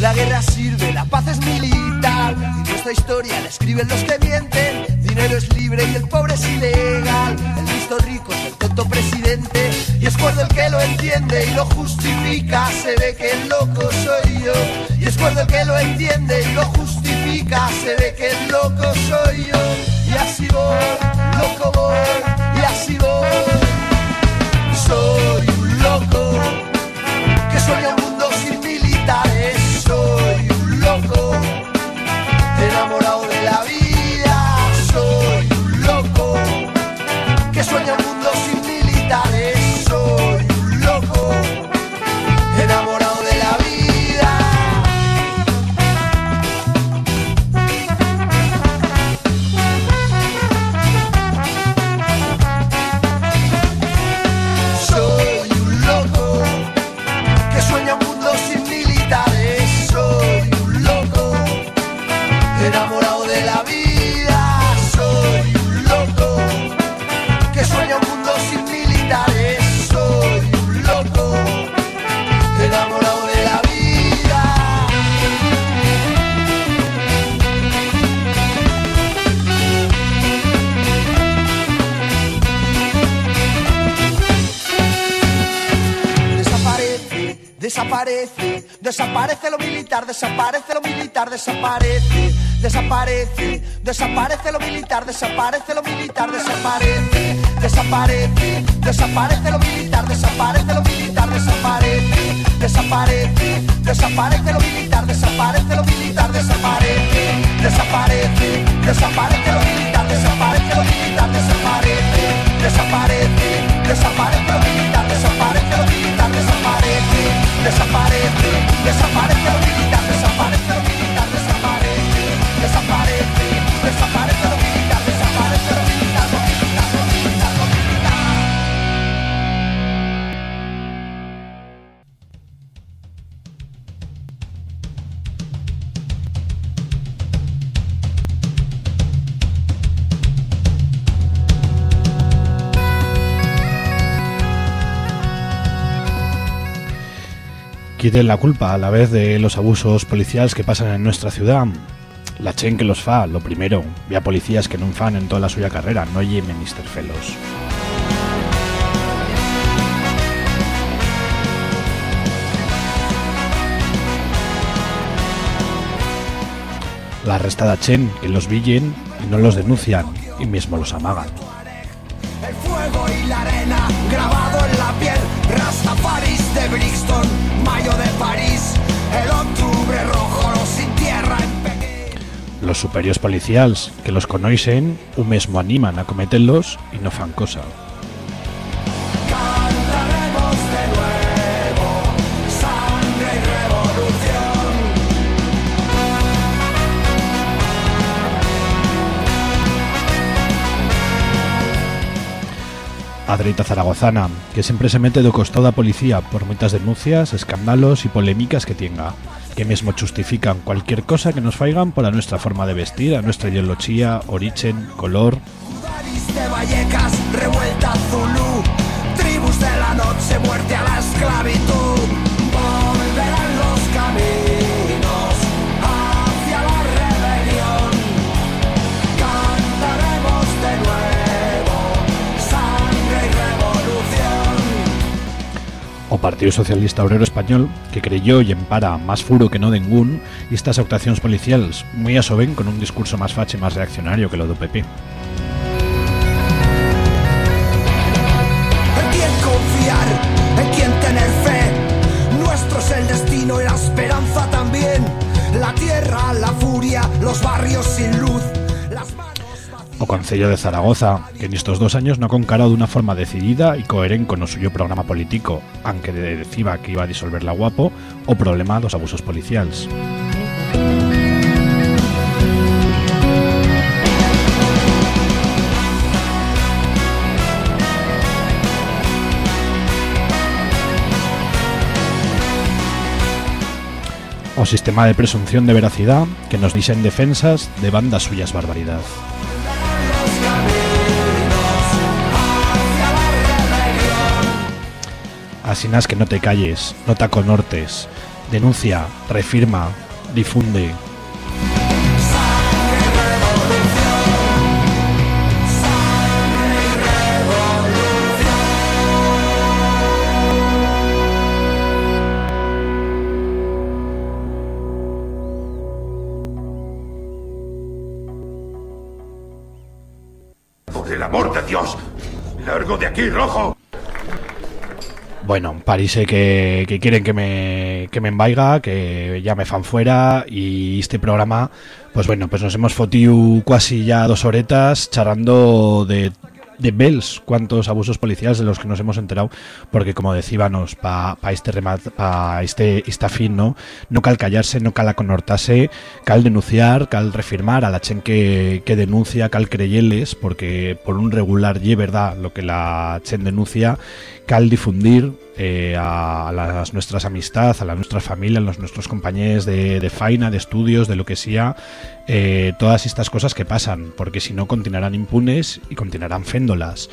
La guerra sirve, la paz es militar. Y nuestra historia la escriben los que mienten Dinero es libre y el pobre es ilegal. El listo rico es el tonto presidente. Y es cuando el que lo entiende y lo justifica. Se ve que el loco soy yo. Y es cuando el que lo entiende y lo justifica. Se ve que el loco soy yo. Y así voy, loco voy. Y así voy. Soy un loco que sueña un mundo sin militares. Soy un loco que sueña desaparece lo militar, desaparece, desaparece, desaparece lo militar, desaparece lo militar, desaparece, desaparece, desaparece lo militar, desaparece lo militar, desaparece, desaparece, desaparece lo militar, desaparece lo militar, desaparece, desaparece, desaparece lo militar, desaparece lo militar, desaparece, desaparece, desaparece lo militar, desaparece lo militar, desaparece, desaparece, desaparece militar, desaparece militar, desaparece, desaparece, desaparece Quiten la culpa a la vez de los abusos policiales que pasan en nuestra ciudad. La chen que los fa, lo primero, ve a policías que non fan en toda la suya carrera, no lle minister felos. La arrestada chen que los villen y no los denuncian y mismo los amagan. El fuego y la arena grabado en la piel. Rastafaris de Brixton, Los superiores policiales que los conocen un mismo animan a cometerlos y no fan cosa. A zaragozana, que siempre se mete do costado da policía por muchas denuncias, escándalos y polémicas que tenga, que mismo justifican cualquier cosa que nos faigan por a nuestra forma de vestir, a nuestra ideología, origen, color. Partido Socialista Obrero Español, que creyó y empara más furo que no ningún, y estas actuaciones policiales muy a soben con un discurso más fache y más reaccionario que lo do PP. O Concello de Zaragoza, que en estos dos años no ha concarado de una forma decidida y coherente con el suyo programa político, aunque de- decía que iba a disolver la guapo, o problema dos abusos policiales. O sistema de presunción de veracidad que nos dicen defensas de bandas suyas barbaridad. Asinas que no te calles, no te aconortes. Denuncia, refirma, difunde. Por el amor de Dios, largo de aquí, rojo. Bueno, parece que, que quieren que me, que me envaiga, que ya me fan fuera y este programa, pues bueno, pues nos hemos fotido casi ya dos horetas charlando de de Bells, cuántos abusos policiales de los que nos hemos enterado, porque como decíamos, para pa este remate, pa este esta fin, ¿no? No cal callarse, no cal aconhortarse, cal denunciar, cal refirmar a la chen que, que denuncia, cal creyeles, porque por un regular y verdad lo que la chen denuncia, cal difundir eh, a las nuestras amistades, a la nuestra familia, a los nuestros compañeros de, de faina, de estudios, de lo que sea, eh, todas estas cosas que pasan, porque si no continuarán impunes y continuarán féndolas.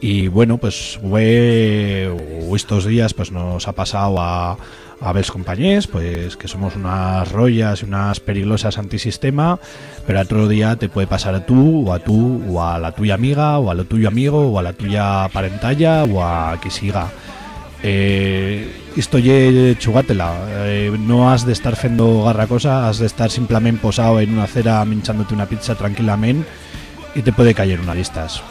Y bueno, pues fue, estos días pues nos ha pasado a, a ver compañeros, pues que somos unas rollas y unas peligrosas antisistema, pero otro día te puede pasar a tú, o a tú, o a la tuya amiga, o a lo tuyo amigo, o a la tuya parentalla, o a que siga. Eh, esto ye chugátela eh, no has de estar fendo garra cosa has de estar simplemente posado en una acera minchándote una pizza tranquilamente y te puede caer una listas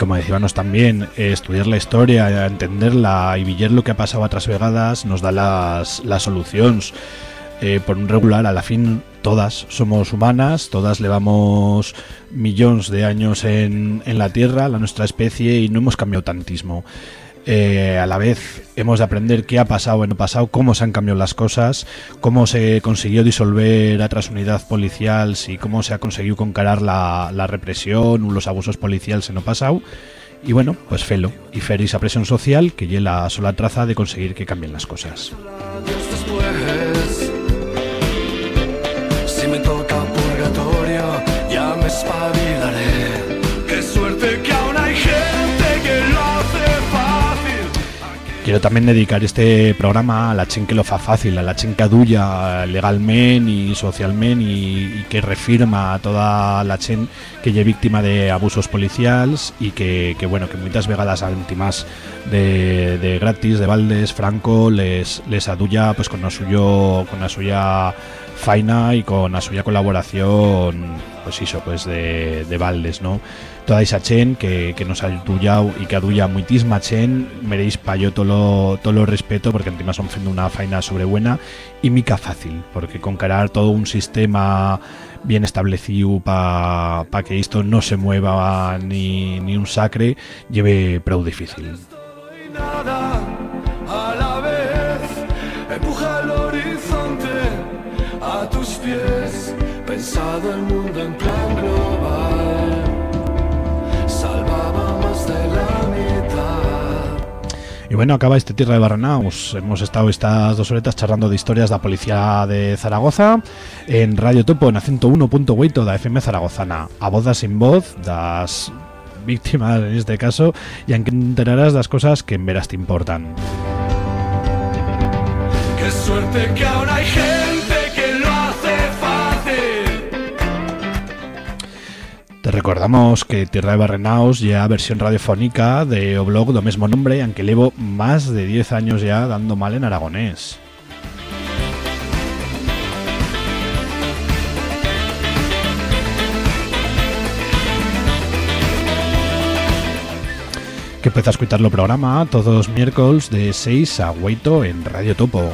como decíamos también, eh, estudiar la historia, entenderla y ver lo que ha pasado a otras vegadas nos da las, las soluciones. Eh, por un regular, a la fin todas somos humanas, todas llevamos millones de años en, en la Tierra, la nuestra especie, y no hemos cambiado tantísimo. Eh, a la vez hemos de aprender qué ha pasado en el pasado, cómo se han cambiado las cosas, cómo se consiguió disolver a tras unidad policial y cómo se ha conseguido concarar la, la represión o los abusos policiales en el pasado. Y bueno, pues felo y fer esa presión social que lleva la sola traza de conseguir que cambien las cosas. Quiero también dedicar este programa a la chen que lo fa fácil, a la chen que adulla legalmente y socialmente y, que refirma a toda la chen que lle víctima de abusos policiales y que, que bueno, que muchas vegadas últimas de, de gratis, de baldes, franco, les, les adulla pues con la suya faina y con la suya colaboración pues eso, pues de, de baldes, ¿no? Toda esa chen que, que nos ha adullado y que adulla muitísima chen, meréis pa yo todo lo, todo lo respeto porque encima son fendo una faina sobrebuena y mica fácil, porque concarar todo un sistema bien establecido para pa que esto no se mueva ni, ni un sacre lleve prou difícil. Nada Pensado el mundo en plan global. Salvaba más de la mitad. Y bueno, acaba este Tierra de Barrenaus. Hemos estado estas dos horetas charlando de historias de la policía de Zaragoza en Radio Topo en 101.8 da FM Zaragozana. A voz da sin voz das víctimas en este caso y aunque enterarás las cosas que en veras te importan. Qué suerte que aún hay gente Recordamos que Tierra de Barrenaus ya versión radiofónica de o blog do mismo nombre, aunque llevo más de 10 años ya dando mal en aragonés. que empieza a escuchar el programa todos miércoles de 6 a 8 en Radio Topo.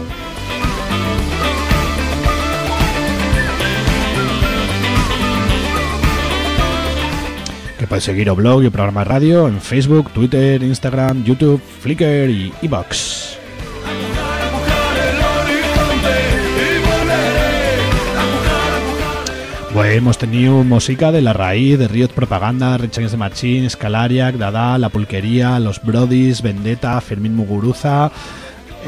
Que puedes seguir o blog y o programa de radio en Facebook, Twitter, Instagram, YouTube, Flickr y iBox. Pues hemos tenido música de La Raíz, de Riot Propaganda, Richanes de Machín, Scalariac, Dada, La Pulquería, Los Brodis, Vendetta, Fermín Muguruza,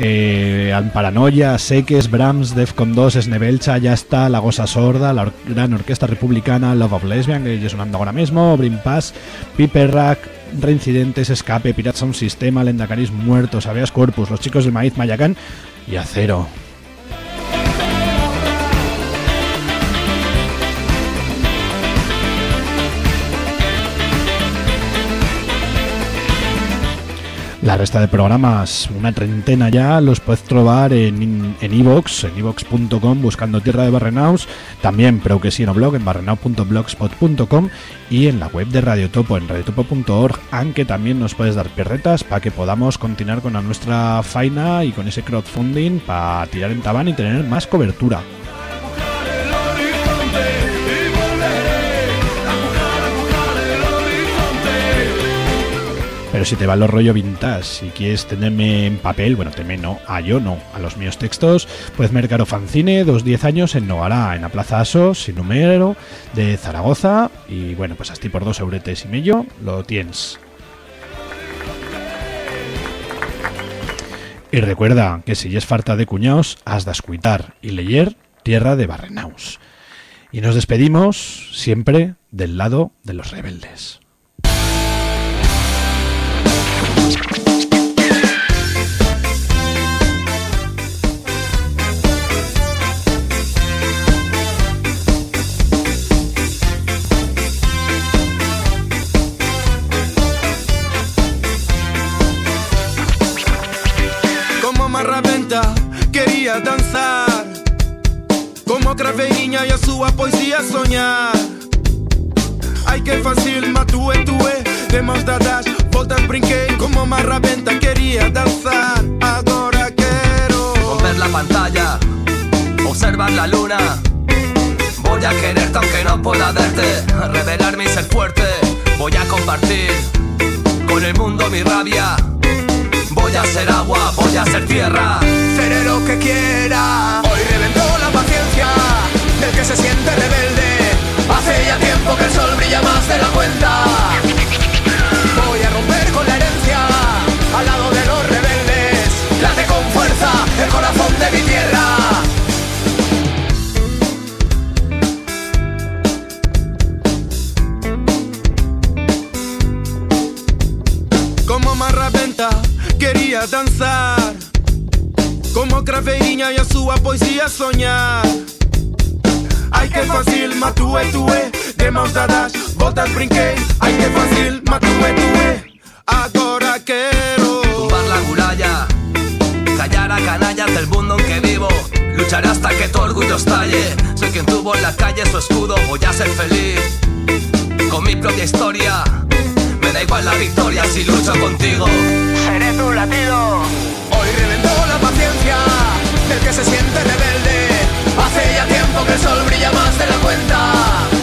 eh, Paranoia, Seques, Brahms, Defcon 2, Snebelcha, Ya está, La Gosa Sorda, la Gran Orquesta Republicana, Love of Lesbian, que ya sonando ahora mismo, Brim Pass, Piper Rack, Reincidentes, Escape, Pirates Sound Sistema, Lendacaris Muertos, Aveas Corpus, Los Chicos del Maíz, Mayacán y Acero. La resta de programas, una treintena ya, los puedes trobar en iVox, en ivox.com buscando Tierra de Barrenaus, también pero que sí en blog en barrenau.blogspot.com y en la web de Radio Topo en radiotopo.org, aunque también nos puedes dar perretas para que podamos continuar con la nuestra faina y con ese crowdfunding para tirar en tabán y tener más cobertura. Pero si te va los rollo vintage, si quieres tenerme en papel, bueno, teme no, a yo no, a los míos textos, puedes mercar o fanzine, dos diez años en Nogará, en la Plaza Aso, sin número, de Zaragoza, y bueno, pues así por dos euretes y medio lo tienes. Y recuerda que si es falta de cuñaos, has de escuitar y leer Tierra de Barrenaus. Y nos despedimos siempre del lado de los rebeldes. E a sua poesia sonhar Ai que fácil, matue, tue De mãos dadas, voltas brinquei Como marraventa quería danzar Agora quero Romper la pantalla, observar la luna. Voy a quererte aunque no pueda verte, revelarme y ser fuerte. Voy a compartir con el mundo mi rabia. Voy a ser agua, voy a ser tierra. Seré lo que quiera. Hoy reventó la paciencia del que se siente rebelde. Hace ya tiempo que el sol brilla más de la cuenta. Voy a romper con la herencia al lado de los rebeldes. Late con fuerza el corazón de mi tierra. Quería dançar Como craveirinha e a sua poesia Ai que fácil, matue, tue De mãos dadas, voltas brinquei Ai que fácil, matue, tue Agora quero Tumbar la muralla, callar a canallas del mundo en que vivo. Lucharé hasta que tu orgullo estalle. Soy quien tuvo en la calle su escudo, voy a ser feliz. Con mi propia historia, me da igual la victoria si lucho contigo. Seré tu latido. Hoy reventó la paciencia del que se siente rebelde. Hace ya tiempo que el sol brilla más de la cuenta.